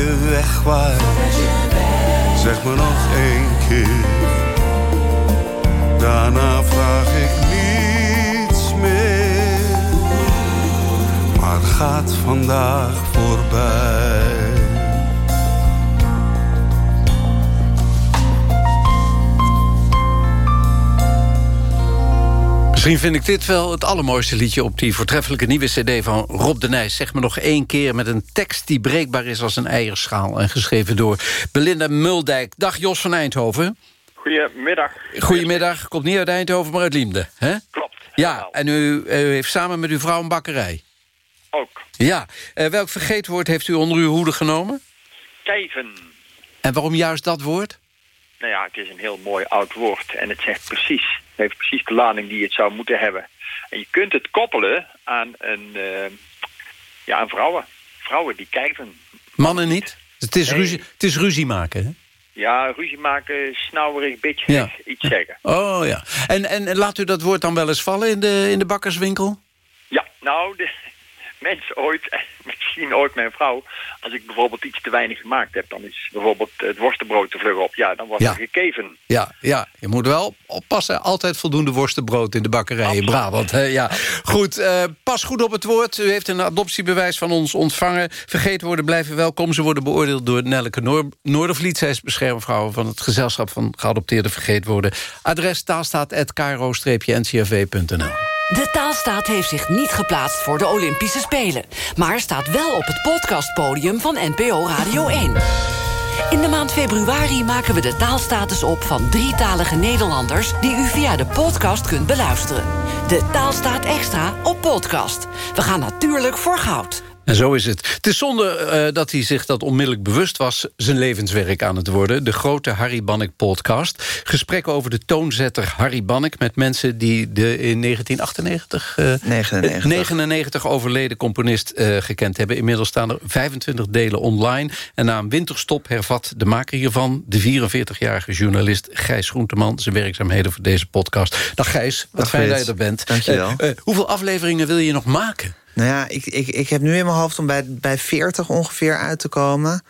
Je wegwaait, zeg me nog één keer. Daarna vraag ik niets meer. Maar gaat vandaag voorbij. Misschien vind ik dit wel het allermooiste liedje... op die voortreffelijke nieuwe cd van Rob de Nijs. Zeg me nog één keer met een tekst die breekbaar is als een eierschaal... en geschreven door Belinda Muldijk. Dag Jos van Eindhoven. Goedemiddag. Goedemiddag. Komt niet uit Eindhoven, maar uit Liemde. Hè? Klopt. Ja, en u, u heeft samen met uw vrouw een bakkerij. Ook. Ja. Eh, welk vergeetwoord heeft u onder uw hoede genomen? Kijven. En waarom juist dat woord? Nou ja, het is een heel mooi oud woord. En het zegt precies, heeft precies de lading die het zou moeten hebben. En je kunt het koppelen aan een, eh, ja, aan vrouwen. Vrouwen die kijven. Mannen niet? Het is, Nee. ruzie, het is ruzie maken, hè? Ja, ruzie maken, snauwerig, beetje Ja. iets zeggen. Oh ja. En, en, laat u dat woord dan wel eens vallen in de, in de bakkerswinkel? Ja, nou, de mensen ooit misschien ooit mijn vrouw... als ik bijvoorbeeld iets te weinig gemaakt heb... dan is bijvoorbeeld het worstenbrood te vlug op. Ja, dan wordt Ja. er gekeven. Ja, ja, je moet wel oppassen. Altijd voldoende worstenbrood in de bakkerij in Brabant. Hè? Ja. Goed, eh, pas goed op het woord. U heeft een adoptiebewijs van ons ontvangen. Vergeten worden blijven welkom. Ze worden beoordeeld door Nelleke Noor Noordervliet. Zij is beschermvrouw van het gezelschap van geadopteerde vergeetwoorden. Adres taalstaat.kro-ncrv.nl De taalstaat heeft zich niet geplaatst voor de Olympische Spelen... maar staat wel op het podcastpodium van NPO Radio 1. In de maand februari maken we de taalstatus op van drietalige Nederlanders... die u via de podcast kunt beluisteren. De Taalstaat Extra op podcast. We gaan natuurlijk voor goud. En zo is het. Het is zonde eh, dat hij zich dat onmiddellijk bewust was... zijn levenswerk aan het worden. De grote Harry Bannek podcast. Gesprekken over de toonzetter Harry Bannek... met mensen die de in 1998... eh, 99. 99 overleden componist eh, gekend hebben. Inmiddels staan er 25 delen online. En na een winterstop hervat de maker hiervan... de 44-jarige journalist Gijs Groenteman... zijn werkzaamheden voor deze podcast. Dag Gijs, wat Dag fijn dat je er bent. Dankjewel. Eh, eh, hoeveel afleveringen wil je nog maken? Nou ja, ik, ik, ik heb nu in mijn hoofd om bij, bij 40 ongeveer uit te komen.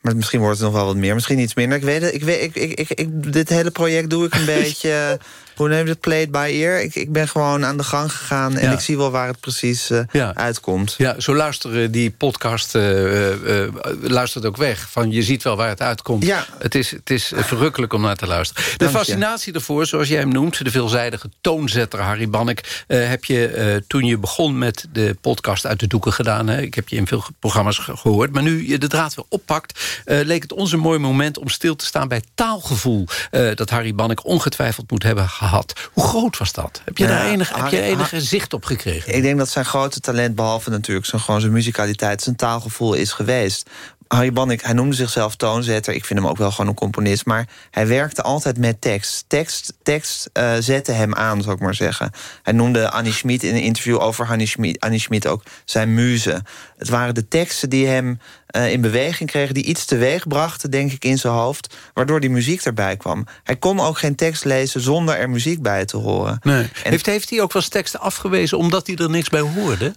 Maar misschien wordt het nog wel wat meer, misschien iets minder. Ik weet het, ik weet, ik, ik, ik, ik- dit hele project doe ik een beetje... hoe neem je het? Played by ear. Ik, ik ben gewoon aan de gang gegaan en Ja. ik zie wel waar het precies eh, uitkomt. Ja, zo luisteren die podcast eh, eh, luistert ook weg. Van je ziet wel waar het uitkomt. Ja. Het is, het is verrukkelijk om naar te luisteren. De Dank je. fascinatie ervoor, zoals jij hem noemt... de veelzijdige toonzetter Harry Bannek... heb je toen je begon met de podcast uit de doeken gedaan. Hè? Ik heb je in veel programma's ge- gehoord. Maar nu je de draad weer oppakt... leek het ons een mooi moment om stil te staan bij taalgevoel... dat Harry Bannek ongetwijfeld moet hebben gehad. Hoe groot was dat? Heb je daar enig, heb je enige zicht op gekregen? Ik denk dat zijn grote talent, behalve natuurlijk zijn, gewoon zijn muzikaliteit... zijn taalgevoel is geweest. Harry Bannik, hij noemde zichzelf toonzetter. Ik vind hem ook wel gewoon een componist. Maar hij werkte altijd met tekst. Tekst, tekst eh, zette hem aan, zou ik maar zeggen. Hij noemde Annie Schmid in een interview over Annie Schmid, Annie Schmid ook zijn muze. Het waren de teksten die hem eh, in beweging kregen... die iets teweeg brachten, denk ik, in zijn hoofd... waardoor die muziek erbij kwam. Hij kon ook geen tekst lezen zonder er muziek bij te horen. Nee. heeft, heeft hij ook wel eens teksten afgewezen omdat hij er niks bij hoorde?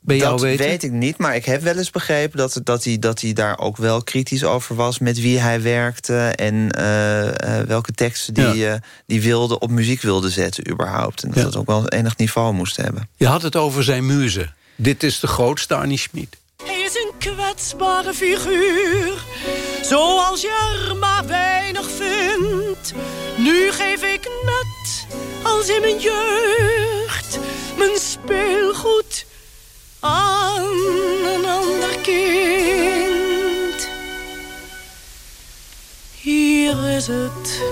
Bij jou dat weten? weet ik niet, maar ik heb wel eens begrepen... dat, dat, hij, dat hij daar ook wel kritisch over was... met wie hij werkte en eh, eh, welke teksten die, Ja. die wilde op muziek wilde zetten überhaupt. En dat Ja. het ook wel enig niveau moest hebben. Je had het over zijn muze. Dit is de grootste Annie Schmid. Hij is een kwetsbare figuur, zoals je er maar weinig vindt. Nu geef ik net als in mijn jeugd mijn speelgoed aan een ander kind. Hier is het.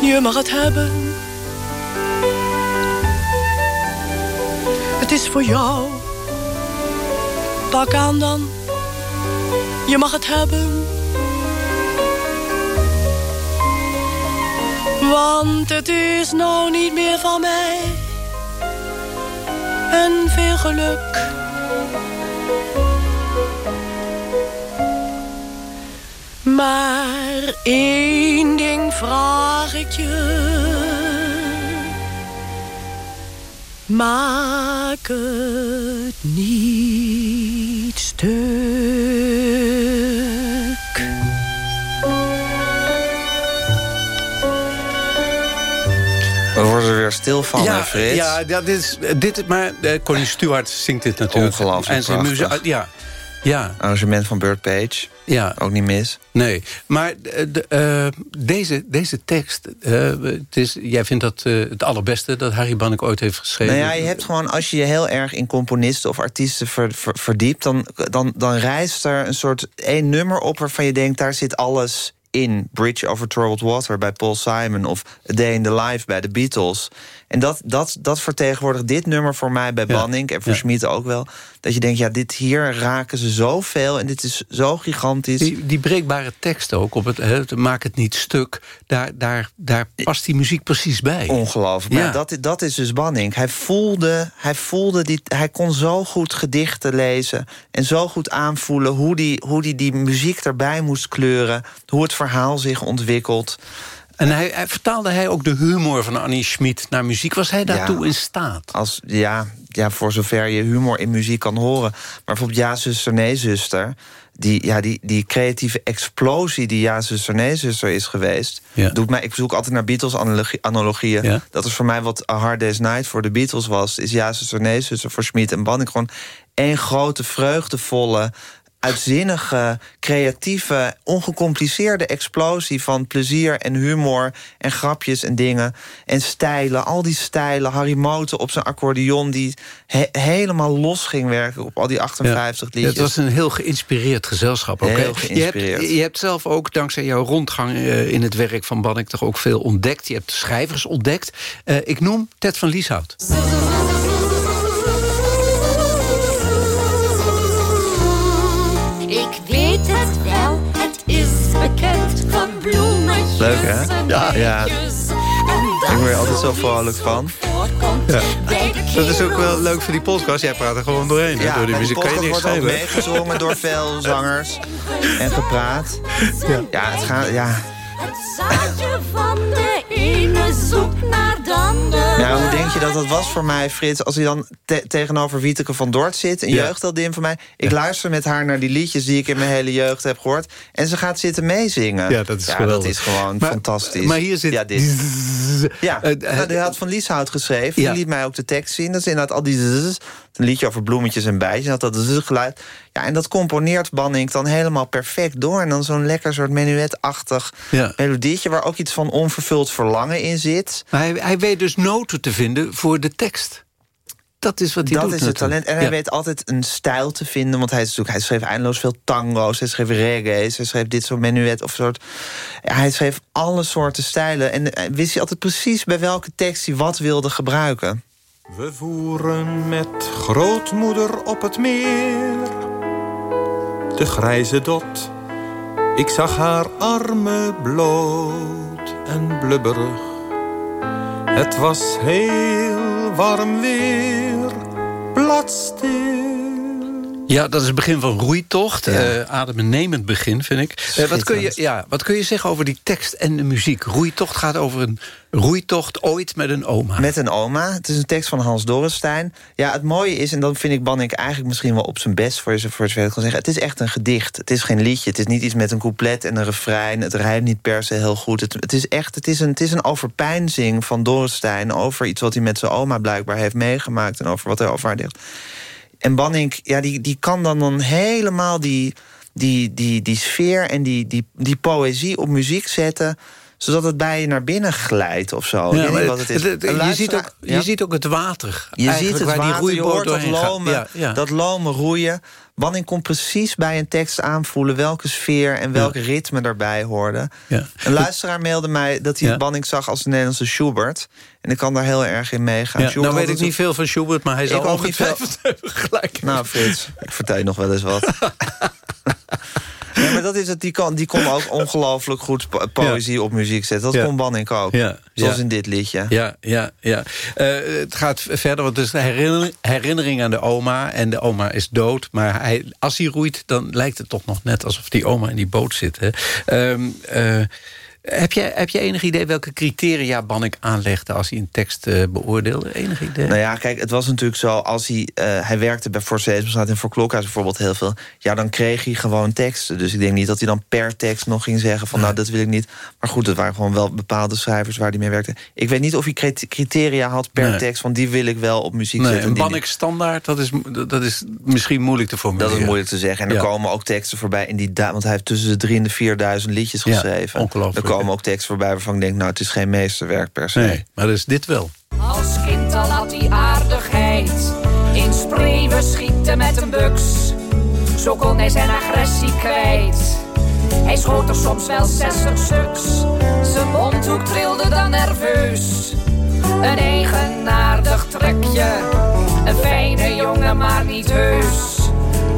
Je mag het hebben. Het is voor jou. Pak aan dan. Je mag het hebben. Want het is nou niet meer van mij. En veel geluk. Maar één ding vraag ik je. Maak het niet stuk. We worden er weer stil van, ja, hè, Frits? ja dat is, dit, maar uh, Connie Stewart zingt dit natuurlijk. Ongelooflijk En zijn muziek, ja, ja. Arrangement van Burt Page. Ja. Ook niet mis. Nee, maar de, de, eh, deze, deze tekst, eh, het is, jij vindt dat eh, het allerbeste dat Harry Bannek ooit heeft geschreven. Nou ja, je hebt gewoon, als je je heel erg in componisten of artiesten ver- ver- verdiept... Dan, dan, dan rijst er een soort één nummer op waarvan je denkt... daar zit alles in. Bridge over Troubled Water bij Paul Simon... of A Day in the Life bij de Beatles. En dat, dat, dat vertegenwoordigt dit nummer voor mij bij Banning... en voor. Schmid ook wel. Dat je denkt, ja, dit hier raken ze zoveel... en dit is zo gigantisch. Die, die breekbare tekst ook, op het, maak het niet stuk... daar, daar, daar past die muziek precies bij. Ongelooflijk. Maar dat, dat is dus Banning. Hij voelde, hij voelde die, hij kon zo goed gedichten lezen en zo goed aanvoelen hoe die, hoe die, die muziek erbij moest kleuren, hoe het verhaal zich ontwikkelt. En hij, hij- vertaalde hij ook de humor van Annie Schmid naar muziek? Was hij daartoe Ja. in staat? Als, ja, ja, voor zover je humor in muziek kan horen. Maar bijvoorbeeld Ja, zuster, nee, zuster die, ja, die, die creatieve explosie die Ja, zuster, nee, zuster is geweest... Doet mij, ik zoek altijd naar Beatles-analogieën. Dat is voor mij wat A Hard Day's Night voor de Beatles was... is Ja, zuster, nee, zuster voor Schmid en Banning. Gewoon één grote, vreugdevolle uitzinnige, creatieve, ongecompliceerde explosie van plezier en humor en grapjes en dingen en stijlen. Al die stijlen. Harry Moten op zijn accordeon die helemaal los ging werken op al die 58 ja, liedjes. Het was een heel geïnspireerd gezelschap. Ook, heel geïnspireerd. Je hebt, je hebt, zelf ook dankzij jouw rondgang uh, in het werk van Bannek toch ook veel ontdekt. Je hebt schrijvers ontdekt. Uh, ik noem Ted van Lieshout. Leuk, hè? Ja. ja. Ik word er altijd zo vrolijk van. Ja. Dat is ook wel leuk voor die podcast. Jij praat er gewoon doorheen. Ja, door die muziek kan je niks wordt ook meegezongen door veel zangers. En gepraat. Ja, ja het gaat... Ja. Ene zoekt naar de andere. Nou, hoe denk je dat dat was voor mij, Frits... als hij dan tegenover Wieteke van Dort zit, een ja. jeugdheldin van mij... ik luister met haar naar die liedjes die ik in mijn hele jeugd heb gehoord... en ze gaat zitten meezingen. Ja, dat is, ja, dat is gewoon fantastisch. Maar hier zit... Ja, dit. ja uh, uh, had Van Lieshout geschreven. Die liet mij ook de tekst zien. Dat is inderdaad al die... Een liedje over bloemetjes en bijtjes. Dat dat geluid. Ja, en dat componeert Banning dan helemaal perfect door. En dan zo'n lekker soort menuetachtig ja. melodietje... waar ook iets van onvervuld verlangen in zit. Maar hij, hij weet dus noten te vinden voor de tekst. Dat is wat hij dat doet. Dat is het talent. En hij weet altijd een stijl te vinden. Want hij, is natuurlijk, hij schreef eindeloos veel tango's. Hij schreef reggae's. Hij schreef dit soort menuet of soort... Hij schreef alle soorten stijlen. En eh, wist hij altijd precies bij welke tekst hij wat wilde gebruiken. We voeren met grootmoeder op het meer. De grijze dot, ik zag haar armen bloot en blubberig. Het was heel warm weer, bladstil. Ja, dat is het begin van roeitocht. Ja. Uh, adembenemend begin, vind ik. Uh, wat, kun je, ja, wat kun je zeggen over die tekst en de muziek? Roeitocht gaat over een roeitocht ooit met een oma. Met een oma. Het is een tekst van Hans Dorrestein. Ja, het mooie is, en dan vind ik Bannik eigenlijk misschien wel op zijn best... voor, voor zover kan zeggen, het is echt een gedicht. Het is geen liedje. Het is niet iets met een couplet en een refrein. Het rijmt niet per se heel goed. Het, het is echt, het is, een, het is een overpeinzing van Dorrestein... over iets wat hij met zijn oma blijkbaar heeft meegemaakt... en over wat hij over haar. En Banning, ja, die, die kan dan, dan helemaal die, die, die, die sfeer en die, die, die poëzie op muziek zetten zodat het bij je naar binnen glijdt of zo. Ja, wat het is. je, ziet ook, je ziet ook het water. Je ziet het water, die je hoort dat lome, ja, dat lome roeien. Banning kon precies bij een tekst aanvoelen... welke sfeer en welk ritme daarbij hoorde. Een luisteraar mailde mij dat hij Banning zag als de Nederlandse Schubert. En ik kan daar heel erg in meegaan. Ja, nou weet ik niet veel van Schubert, maar hij zal ongetwijfeld veel... gelijk. Nou Frits, ik vertel je nog wel eens wat. Ja, maar dat is het. Die, kan, die kon ook ongelooflijk goed poëzie op muziek zetten. Dat kon Banning ook. Ja. Zoals in dit liedje. Ja, ja, ja. Uh, het gaat verder, want het is een herinnering, aan de oma. En de oma is dood. Maar hij, als hij roeit, dan lijkt het toch nog net alsof die oma in die boot zit. Hè? Um, uh, heb je, heb je enig idee welke criteria Bannik aanlegde... als hij een tekst uh, beoordeelde? Enig idee? Nou ja, kijk, het was natuurlijk zo... als hij, uh, hij werkte bij Voor Sesamstraat en voor Klokhuis bijvoorbeeld heel veel... ja, dan kreeg hij gewoon teksten. Dus ik denk niet dat hij dan per tekst nog ging zeggen... van nou, dat wil ik niet. Maar goed, het waren gewoon wel bepaalde schrijvers waar hij mee werkte. Ik weet niet of hij criteria had per tekst... van die wil ik wel op muziek nee, zetten. Een Bannik standaard, dat is, dat is misschien moeilijk te formuleren. Dat is moeilijk te zeggen. En er komen ook teksten voorbij in die... want hij heeft tussen de 3 en de 4000 liedjes geschreven. Ja, ongelooflijk komen ook teksten voorbij waarvan ik denk... nou, het is geen meesterwerk per se. Nee, maar dat is dit wel. Als kind al had hij aardigheid. In spreeuwen schieten met een buks. Zo kon hij zijn agressie kwijt. Hij schoot er soms wel zestig stuks. Zijn mondhoek trilde dan nerveus. Een eigenaardig trekje. Een fijne jongen, maar niet heus.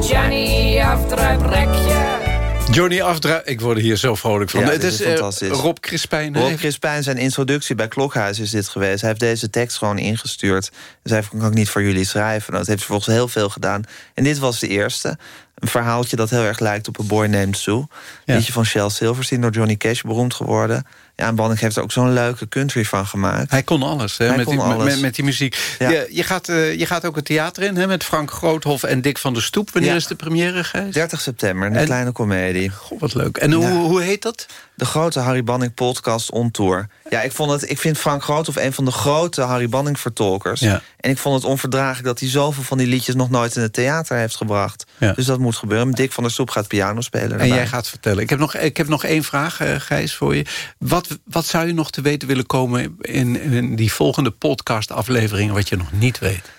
Johnny afdruiprekje. Johnny Afdra ik word hier zo vrolijk van. Ja, het is, uh, fantastisch. Rob Crispijn. Rob Crispijn, zijn introductie bij Klokhuis is dit geweest. Hij heeft deze tekst gewoon ingestuurd. Dus hij kan ik niet voor jullie schrijven. Nou, dat heeft vervolgens heel veel gedaan. En dit was de eerste. Een verhaaltje dat heel erg lijkt op een Boy Named Sue. Ja. Liedje van Shel Silverstein, door Johnny Cash beroemd geworden. Ja, en Bannik heeft er ook zo'n leuke country van gemaakt. Hij kon alles, hè, Hij met, kon die, alles. Met, met die muziek. Ja. Je, je, gaat, eh, je gaat ook het theater in, hè, met Frank Groothof en Dick van der Stoep. Wanneer Ja. is de première, Gijs? 30 september, een En- kleine komedie. Goh, wat leuk. En hoe, hoe heet dat? De grote Harry Banning podcast on tour. Ja, ik, vond het, ik vind Frank Groothoff een van de grote Harry Banning vertolkers. Ja. En ik vond het onverdraaglijk dat hij zoveel van die liedjes... nog nooit in het theater heeft gebracht. Ja. Dus dat moet gebeuren. Dick van der Stoep gaat piano spelen. En jij gaat vertellen. Ik heb nog, ik heb nog één vraag, eh, Gijs, voor je. Wat, wat zou je nog te weten willen komen in, in die volgende podcast-afleveringen... wat je nog niet weet?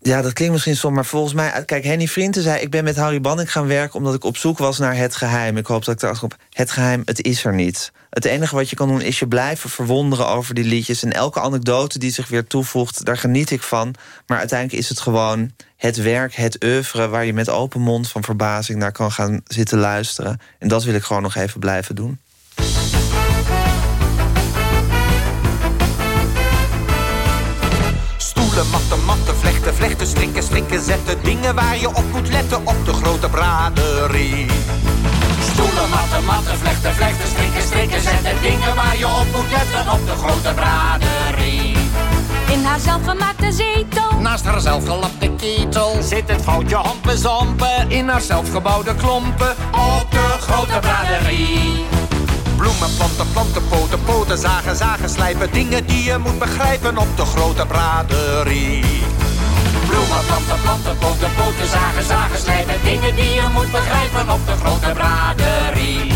Ja, dat klinkt misschien som, maar volgens mij... Kijk, Henny Vrienden zei, ik ben met Harry Banning gaan werken... omdat ik op zoek was naar het geheim. Ik hoop dat ik erachter kom. Het geheim, het is er niet. Het enige wat je kan doen is je blijven verwonderen over die liedjes... en elke anekdote die zich weer toevoegt, daar geniet ik van. Maar uiteindelijk is het gewoon het werk, het oeuvre... waar je met open mond van verbazing naar kan gaan zitten luisteren. En dat wil ik gewoon nog even blijven doen. Stoelen, matten, matten, vlechten, strikken, strikken, zetten. Dingen waar je op moet letten op de grote braderie. Stoelen, matten, matten, vlechten, vlechten, strikken, strikken, zetten dingen waar je op moet letten op de grote braderie. In haar zelfgemaakte zetel. Naast haar zelfgelapte ketel zit het vrouwtje hampen zampen in haar zelfgebouwde klompen op de grote braderie. Bloemen, planten, planten, poten, poten, zagen, zagen, slijpen. Dingen die je moet begrijpen op de grote braderie. Bloemen, planten, planten, poten, poten, zagen, zagen, slijpen. Dingen die je moet begrijpen op de grote braderie.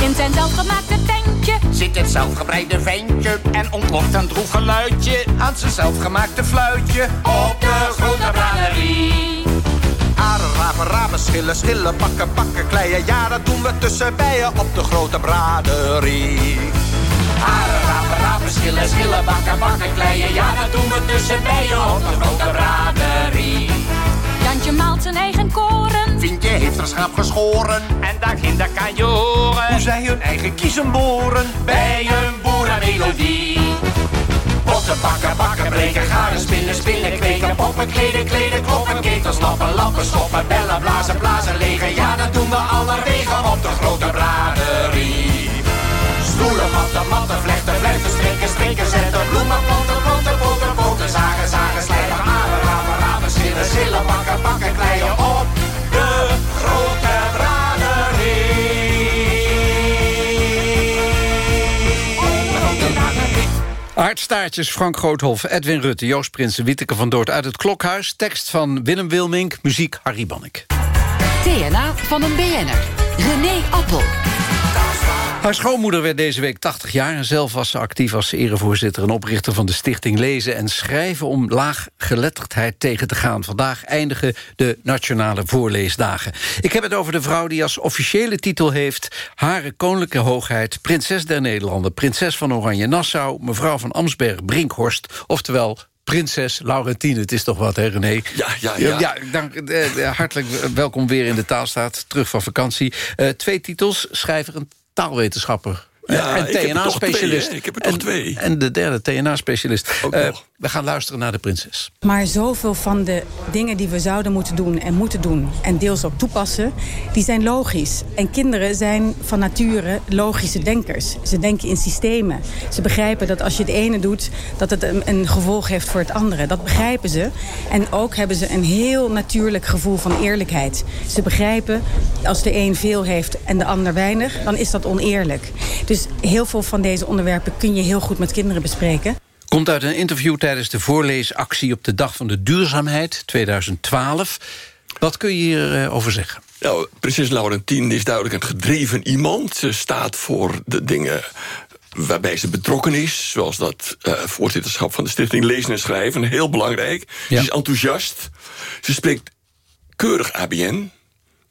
In zijn zelfgemaakte tentje. Zit het zelfgebreide ventje en ontlokt een droef geluidje aan zijn zelfgemaakte fluitje op de grote braderie. Aren, raven, raven, schillen, schillen, pakken, pakken, kleien. Ja, dat doen we tussen bijen op de grote braderie. Haren, rapen, rapen, schillen, schillen, bakken, bakken, kleien. Ja, dat doen we tussen bijen op de grote braderie. Jantje maalt zijn eigen koren. Vientje heeft haar schaap geschoren en daarginder kan je horen hoe zij hun eigen kiezen boren bij een boerenmelodie. Potten, bakken, bakken, breken, garen, spinnen, spinnen, kweken, poppen, kleden, kleden, kloppen, ketels, lappen, lappen, stoppen, bellen, blazen, blazen, legen. Ja, dat doen we allerwege op de grote braderie. Stoelen, matten, matten, vlechten, vlechten, strikken, strikken, zetten, bloemen, planten, planten, poten, poten, zagen, zagen, slijpen, aren, rapen, rapen, schillen, schillen, bakken, bakken, kleien op de grote. Aardstaartjes, Frank Groothof, Edwin Rutte, Joost Prinsen, Wieteke van Doort uit het Klokhuis. Tekst van Willem Wilmink, muziek Harry Bannik. TNA van een BN'er. René Appel. Haar schoonmoeder werd deze week 80 jaar... en zelf was ze actief als erevoorzitter en oprichter van de stichting Lezen en Schrijven... om laaggeletterdheid tegen te gaan. Vandaag eindigen de Nationale Voorleesdagen. Ik heb het over de vrouw die als officiële titel heeft... Hare Koninklijke Hoogheid, Prinses der Nederlanden... Prinses van Oranje-Nassau, mevrouw van Amsberg-Brinkhorst... oftewel Prinses Laurentine, het is toch wat, hè René? Ja, ja, ja. ja dank, eh, eh, hartelijk welkom weer in de taalstaat. Terug van vakantie. Eh, twee titels, schrijver en taalwetenschapper. Ja, en ik heb er toch TNA-specialist. Ik heb er toch En- twee. En de derde TNA-specialist. Eh, we gaan luisteren naar de prinses. Maar zoveel van de dingen die we zouden moeten doen en moeten doen... en deels ook toepassen, die zijn logisch. En kinderen zijn van nature logische denkers. Ze denken in systemen. Ze begrijpen dat als je het ene doet... dat het een, een gevolg heeft voor het andere. Dat begrijpen ze. En ook hebben ze een heel natuurlijk gevoel van eerlijkheid. Ze begrijpen, als de een veel heeft en de ander weinig... dan is dat oneerlijk. Dus heel veel van deze onderwerpen kun je heel goed met kinderen bespreken. Komt uit een interview tijdens de voorleesactie... op de Dag van de Duurzaamheid 2012. Wat kun je hierover zeggen? Nou, prinses Laurentien is duidelijk een gedreven iemand. Ze staat voor de dingen waarbij ze betrokken is. Zoals dat eh, voorzitterschap van de Stichting Lezen en Schrijven. Heel belangrijk. Ze is enthousiast. Ze spreekt keurig ABN.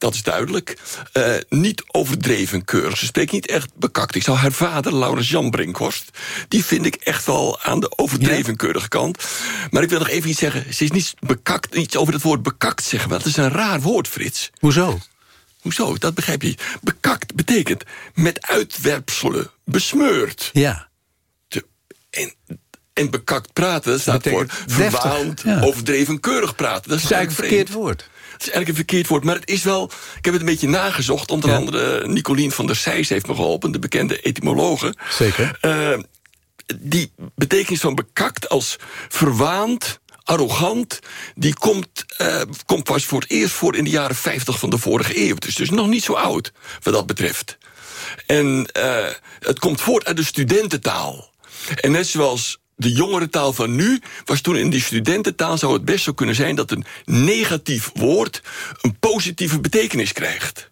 Dat is duidelijk. Eh, niet overdreven keurig. Ze spreekt niet echt bekakt. Ik zou haar vader, Laurens Jan Brinkhorst... die vind ik echt wel aan de overdreven keurige kant. Maar ik wil nog even iets zeggen. Ze is niet bekakt, iets over het woord bekakt zeggen. Dat is een raar woord, Frits. Hoezo? Hoezo? Dat begrijp je niet. Bekakt betekent met uitwerpselen besmeurd. Ja. En, en bekakt praten, dat staat voor verwaand, ja. overdreven keurig praten. Dat is Dat is eigenlijk een verkeerd woord. Is eigenlijk een verkeerd woord, maar het is wel... Ik heb het een beetje nagezocht. Onder andere Nicolien van der Sijs heeft me geholpen... de bekende etymologe. Zeker. Uh, die betekenis van bekakt als verwaand, arrogant... die komt, uh, komt pas voor het eerst voor in de jaren 50 van de vorige eeuw. Dus, dus nog niet zo oud, wat dat betreft. En uh, het komt voort uit de studententaal. En net zoals de jongere taal van nu was toen in die studententaal zou het best zo kunnen zijn dat een negatief woord een positieve betekenis krijgt.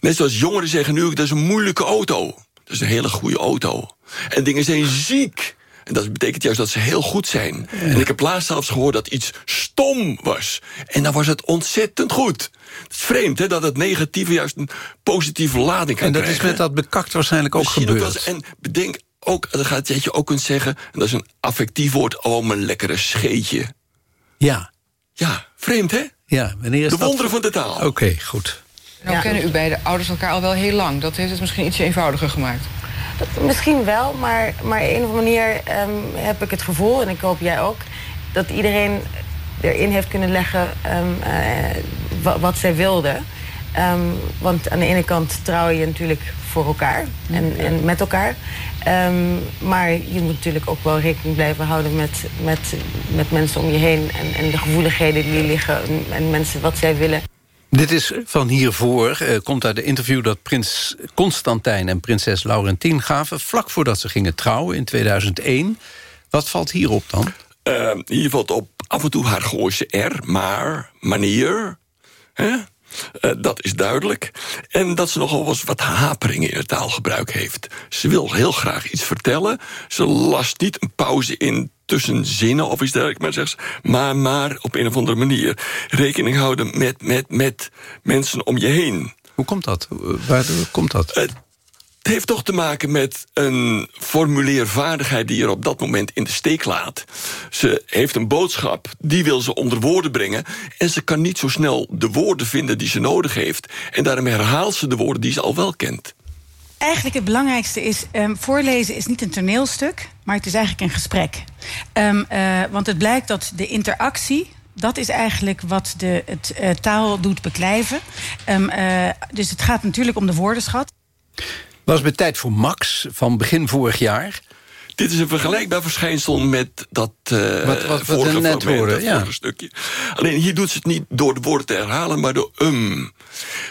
Net zoals jongeren zeggen nu, dat is een moeilijke auto. Dat is een hele goede auto. En dingen zijn ziek. En dat betekent juist dat ze heel goed zijn. En ik heb laatst zelfs gehoord dat iets stom was. En dan was het ontzettend goed. Het is vreemd hè, dat het negatieve juist een positieve lading kan En dat krijgen. is met dat bekakt waarschijnlijk ook Misschien gebeurd. en bedenk ook, dat gaat dat je ook kunt zeggen... en dat is een affectief woord, oh, mijn lekkere scheetje. Ja. Ja, vreemd hè? Ja, wanneer is De dat? wonderen van de taal. Oké, goed. Nou kennen uw beide ouders elkaar al wel heel lang. Dat heeft het misschien ietsje eenvoudiger gemaakt. Misschien wel, maar, maar op een of andere manier ehm, heb ik het gevoel, en ik hoop jij ook, dat iedereen erin heeft kunnen leggen ehm, eh, wa- wat zij wilde. Ehm, want aan de ene kant trouw je natuurlijk voor elkaar en, en met elkaar. Ehm, maar je moet natuurlijk ook wel rekening blijven houden met, met, met mensen om je heen en, en de gevoeligheden die liggen en, en mensen wat zij willen. Dit is van hiervoor, eh, komt uit een interview dat prins Constantijn en prinses Laurentien gaven... vlak voordat ze gingen trouwen in 2001. Wat valt hierop dan? Eh, hier valt op af en toe haar Gooise R, maar, manier. Hè? Eh, dat is duidelijk. En dat ze nogal eens wat haperingen in het taalgebruik heeft. Ze wil heel graag iets vertellen. Ze last niet een pauze in tussen zinnen of iets dergelijks. Maar zegt ze, maar, maar op een of andere manier. Rekening houden met, met, met mensen om je heen. Hoe komt dat? Waardoor komt dat? Het heeft toch te maken met een formuleervaardigheid... die er op dat moment in de steek laat. Ze heeft een boodschap, die wil ze onder woorden brengen... en ze kan niet zo snel de woorden vinden die ze nodig heeft. En daarom herhaalt ze de woorden die ze al wel kent. Eigenlijk het belangrijkste is, ehm, voorlezen is niet een toneelstuk, maar het is eigenlijk een gesprek. Ehm, eh, want het blijkt dat de interactie, dat is eigenlijk wat de het, eh, taal doet beklijven. Ehm, eh, dus het gaat natuurlijk om de woordenschat. Was bij tijd voor Max van begin vorig jaar. Dit is een vergelijkbaar verschijnsel met dat eh Wat- wat- vorige net ja. stukje. Alleen hier doet ze het niet door de woorden te herhalen, maar door um.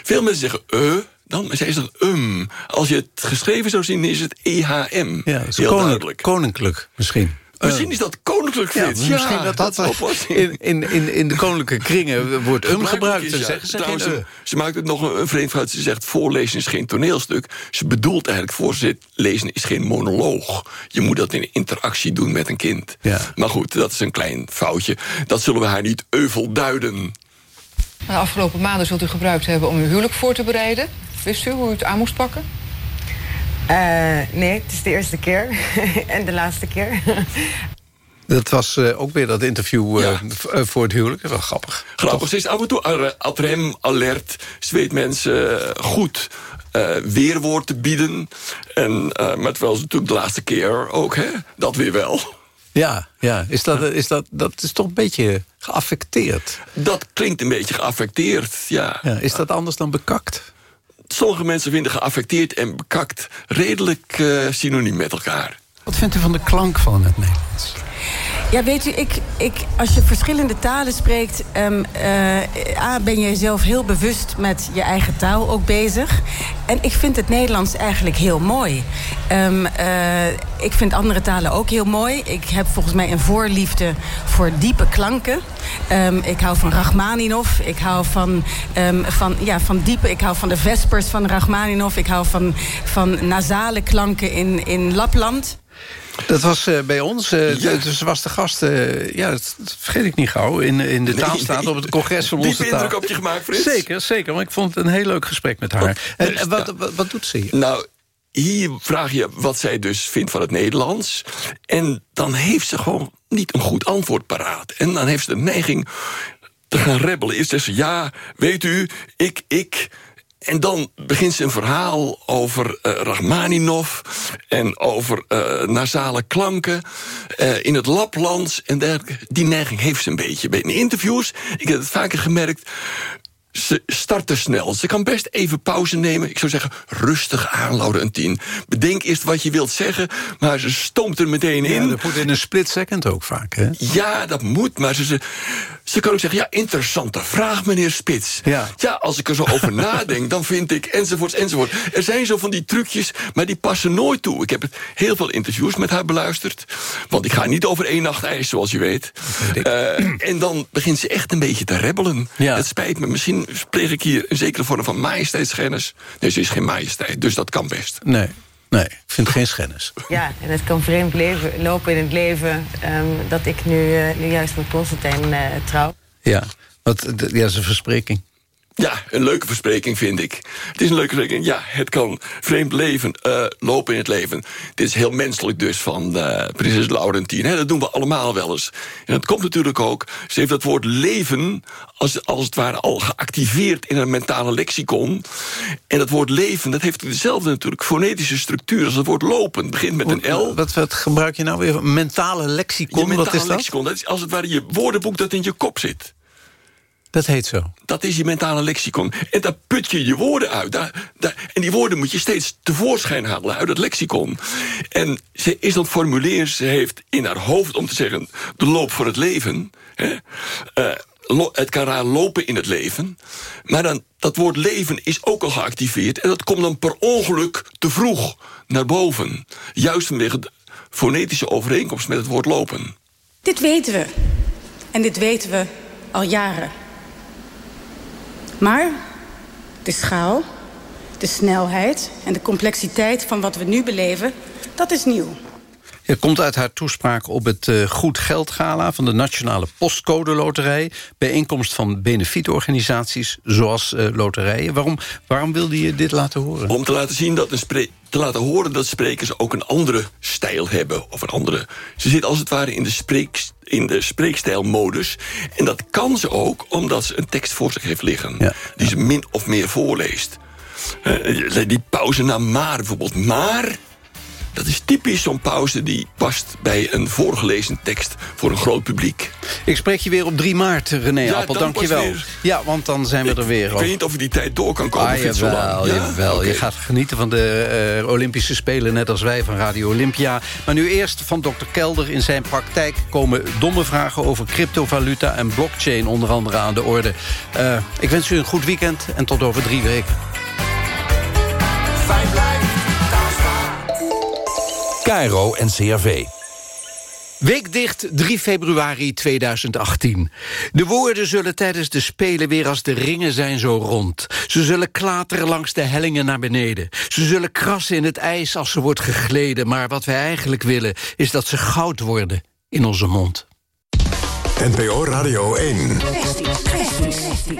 Veel mensen zeggen uh, dan, zegt um. Als je het geschreven zou zien, is het EHM. Ja, is Heel duidelijk. koninklijk misschien. Misschien is dat koninklijk, Ja, Frits. misschien dat dat, oplossing. in, in, in, in de koninklijke kringen wordt um gebruikt. ja. zeggen ze Trouwens, geen ze, uh. ze maakt het nog een, een vreemd fout. Ze zegt voorlezen is geen toneelstuk. Ze bedoelt eigenlijk voorlezen is geen monoloog. Je moet dat in interactie doen met een kind. Ja. Maar goed, dat is een klein foutje. Dat zullen we haar niet euvel duiden. De afgelopen maanden zult u gebruikt hebben om uw huwelijk voor te bereiden. Wist u hoe u het aan moest pakken? Eh, nee, het is de eerste keer en de laatste keer. Dat was eh, ook weer dat interview eh, voor het huwelijk. Dat is wel grappig. Grappig, ze is af en toe ar- ad rem, alert. Ze weet mensen goed eh, weerwoord te bieden. En, eh, maar terwijl ze natuurlijk de laatste keer ook, hè? Dat weer wel. Ja, ja. Is dat, is dat, dat is toch een beetje geaffecteerd. Dat klinkt een beetje geaffecteerd, ja. Ja, is dat anders dan bekakt? Sommige mensen vinden geaffecteerd en bekakt redelijk eh, synoniem met elkaar. Wat vindt u van de klank van het Nederlands? Ja, weet u, ik, ik, als je verschillende talen spreekt... ehm, eh, A, ben je zelf heel bewust met je eigen taal ook bezig. En ik vind het Nederlands eigenlijk heel mooi. Ehm, eh, ik vind andere talen ook heel mooi. Ik heb volgens mij een voorliefde voor diepe klanken. Ehm, ik hou van Rachmaninov. Ik hou van, van, ja, van diepe... Ik hou van de vespers van Rachmaninov. Ik hou van, van nasale klanken in, in Lapland. Dat was eh, bij ons, eh, Ja. dus was de gast, eh, ja, dat, dat vergeet ik niet gauw... in, in de taalstaat nee. op het congres van onze taal. indruk op je gemaakt, Frits? Zeker, zeker, maar ik vond het een heel leuk gesprek met haar. En, en wat, wat, wat doet ze hier? Nou, hier vraag je wat zij dus vindt van het Nederlands. En dan heeft ze gewoon niet een goed antwoord paraat. En dan heeft ze de neiging te gaan rebellen. Eerst zegt ze, ja, weet u, ik, ik... en dan begint ze een verhaal over uh, Rachmaninov... en over uh, nasale klanken uh, in het Laplands en dergelijke. Die neiging heeft ze een beetje. In interviews, ik heb het vaker gemerkt ze start te snel. Ze kan best even pauze nemen. Ik zou zeggen, rustig aan, Laurentien. Bedenk eerst wat je wilt zeggen, maar ze stoomt er meteen in. Ja, dat moet in een split second ook vaak, hè? Ja, dat moet, maar ze, ze, ze kan ook zeggen... ja, interessante vraag, meneer Spits. Ja, ja als ik er zo over nadenk, dan vind ik enzovoorts, enzovoort. Er zijn zo van die trucjes, maar die passen nooit toe. Ik heb heel veel interviews met haar beluisterd. Want ik ga niet over één nacht ijs, zoals je weet. Uh, en dan begint ze echt een beetje te rebbelen. Ja. Het spijt me, misschien pleeg ik hier een zekere vorm van majesteitsschennis. Nee, ze is geen majesteit, dus dat kan best. Nee. Nee, ik vind geen schennis. Ja, en het kan vreemd leven, lopen in het leven... Um, dat ik nu, uh, nu juist met Constantijn uh, trouw. Ja, wat, ja, dat is een verspreking. Ja, een leuke verspreking vind ik. Het is een leuke verspreking. Ja, het kan vreemd leven, uh, lopen in het leven. Dit is heel menselijk dus van uh, prinses Laurentien. Hè? Dat doen we allemaal wel eens. En het komt natuurlijk ook... ze heeft dat woord leven als, als het ware al geactiveerd in een mentale lexicon. En dat woord leven, dat heeft dezelfde natuurlijk fonetische structuur... als het woord lopen. Het begint met een L. Wat, wat gebruik je nou weer? Mentale lexicon, je mentale wat is dat? lexicon, dat is als het ware je woordenboek dat in je kop zit. Dat heet zo. Dat is je mentale lexicon. En daar put je je woorden uit. Daar, daar, en die woorden moet je steeds tevoorschijn halen uit het lexicon. En ze is dat formuleren. Ze heeft in haar hoofd, om te zeggen... de loop voor het leven... Hè, uh, het kan raar lopen in het leven. Maar dan, dat woord leven is ook al geactiveerd. En dat komt dan per ongeluk te vroeg naar boven. Juist vanwege de fonetische overeenkomst met het woord lopen. Dit weten we. En dit weten we al jaren. Maar de schaal, de snelheid en de complexiteit van wat we nu beleven, dat is nieuw. Het komt uit haar toespraak op het uh, Goed Geld Gala... van de Nationale Postcode Loterij. Bijeenkomst van benefietorganisaties zoals uh, loterijen. Waarom, waarom wilde je dit laten horen? Om te laten zien dat een te laten horen dat sprekers ook een andere stijl hebben. Of een andere. Ze zit als het ware in de, spreek, in de spreekstijlmodus. En dat kan ze ook omdat ze een tekst voor zich heeft liggen. Ja. Die ze min of meer voorleest. Uh, die pauze na maar bijvoorbeeld. Maar dat is typisch zo'n pauze die past bij een voorgelezen tekst voor een groot publiek. Ik spreek je weer op 3 maart, René ja, Appel. Dank je wel. Weer. Ja, want dan zijn we ik, er weer. Ik weet niet of je die tijd door kan komen. Ah, jawel, zo lang. Ja? Okay. Je gaat genieten van de uh, Olympische Spelen, net als wij van Radio Olympia. Maar nu eerst van dokter Kelder. In zijn praktijk komen domme vragen over cryptovaluta en blockchain onder andere aan de orde. Uh, ik wens u een goed weekend en tot over drie weken. Fijn KRO en CRV. Weekdicht 3 februari 2018. De woorden zullen tijdens de Spelen weer als de ringen zijn zo rond. Ze zullen klateren langs de hellingen naar beneden. Ze zullen krassen in het ijs als ze wordt gegleden. Maar wat wij eigenlijk willen is dat ze goud worden in onze mond. NPO Radio 1.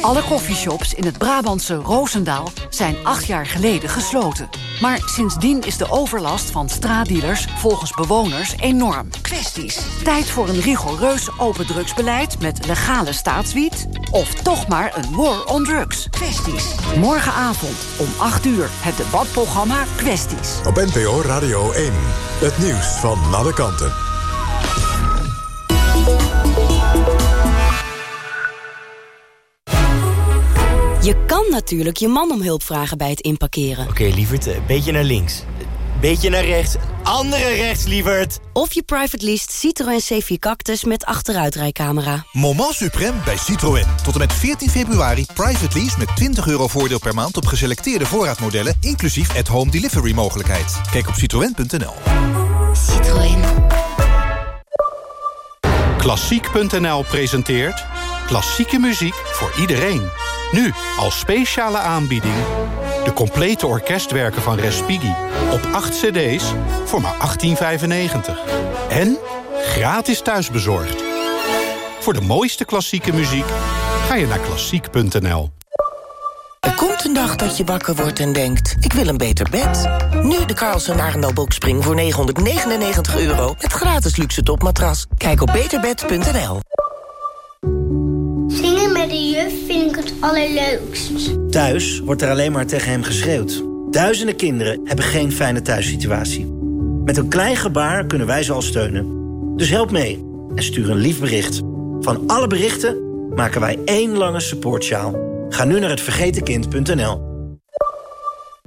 Alle koffieshops in het Brabantse Roosendaal zijn acht jaar geleden gesloten. Maar sindsdien is de overlast van straatdealers volgens bewoners enorm. Kwesties. Tijd voor een rigoureus open drugsbeleid met legale staatswiet... of toch maar een war on drugs. Kwesties. Morgenavond om 8 uur het debatprogramma Kwesties. Op NPO Radio 1. Het nieuws van alle kanten. Je kan natuurlijk je man om hulp vragen bij het inparkeren. Oké, okay, lieverd, een beetje naar links. Beetje naar rechts. Andere rechts, lieverd. Of je private least Citroën C4 Cactus met achteruitrijcamera. Moment suprême bij Citroën. Tot en met 14 februari private lease met 20 euro voordeel per maand... op geselecteerde voorraadmodellen, inclusief at-home delivery mogelijkheid. Kijk op citroën.nl. Citroën. Klassiek.nl presenteert... Klassieke muziek voor iedereen. Nu als speciale aanbieding de complete orkestwerken van Respighi op 8 cd's voor maar 18,95. En gratis thuisbezorgd. Voor de mooiste klassieke muziek ga je naar klassiek.nl. Er komt een dag dat je wakker wordt en denkt, ik wil een beter bed. Nu de Carlsen Arendal Boxspring voor 999 euro met gratis luxe topmatras. Kijk op beterbed.nl. allerleukst. Thuis wordt er alleen maar tegen hem geschreeuwd. Duizenden kinderen hebben geen fijne thuissituatie. Met een klein gebaar kunnen wij ze al steunen. Dus help mee en stuur een lief bericht. Van alle berichten maken wij één lange supportsjaal. Ga nu naar hetvergetenkind.nl.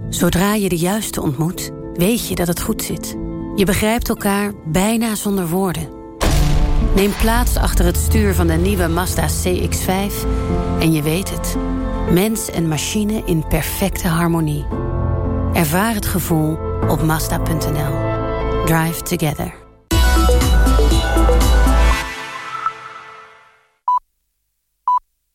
Zodra je de juiste ontmoet, weet je dat het goed zit. Je begrijpt elkaar bijna zonder woorden. Neem plaats achter het stuur van de nieuwe Mazda CX-5 en je weet het. Mens en machine in perfecte harmonie. Ervaar het gevoel op Mazda.nl. Drive together.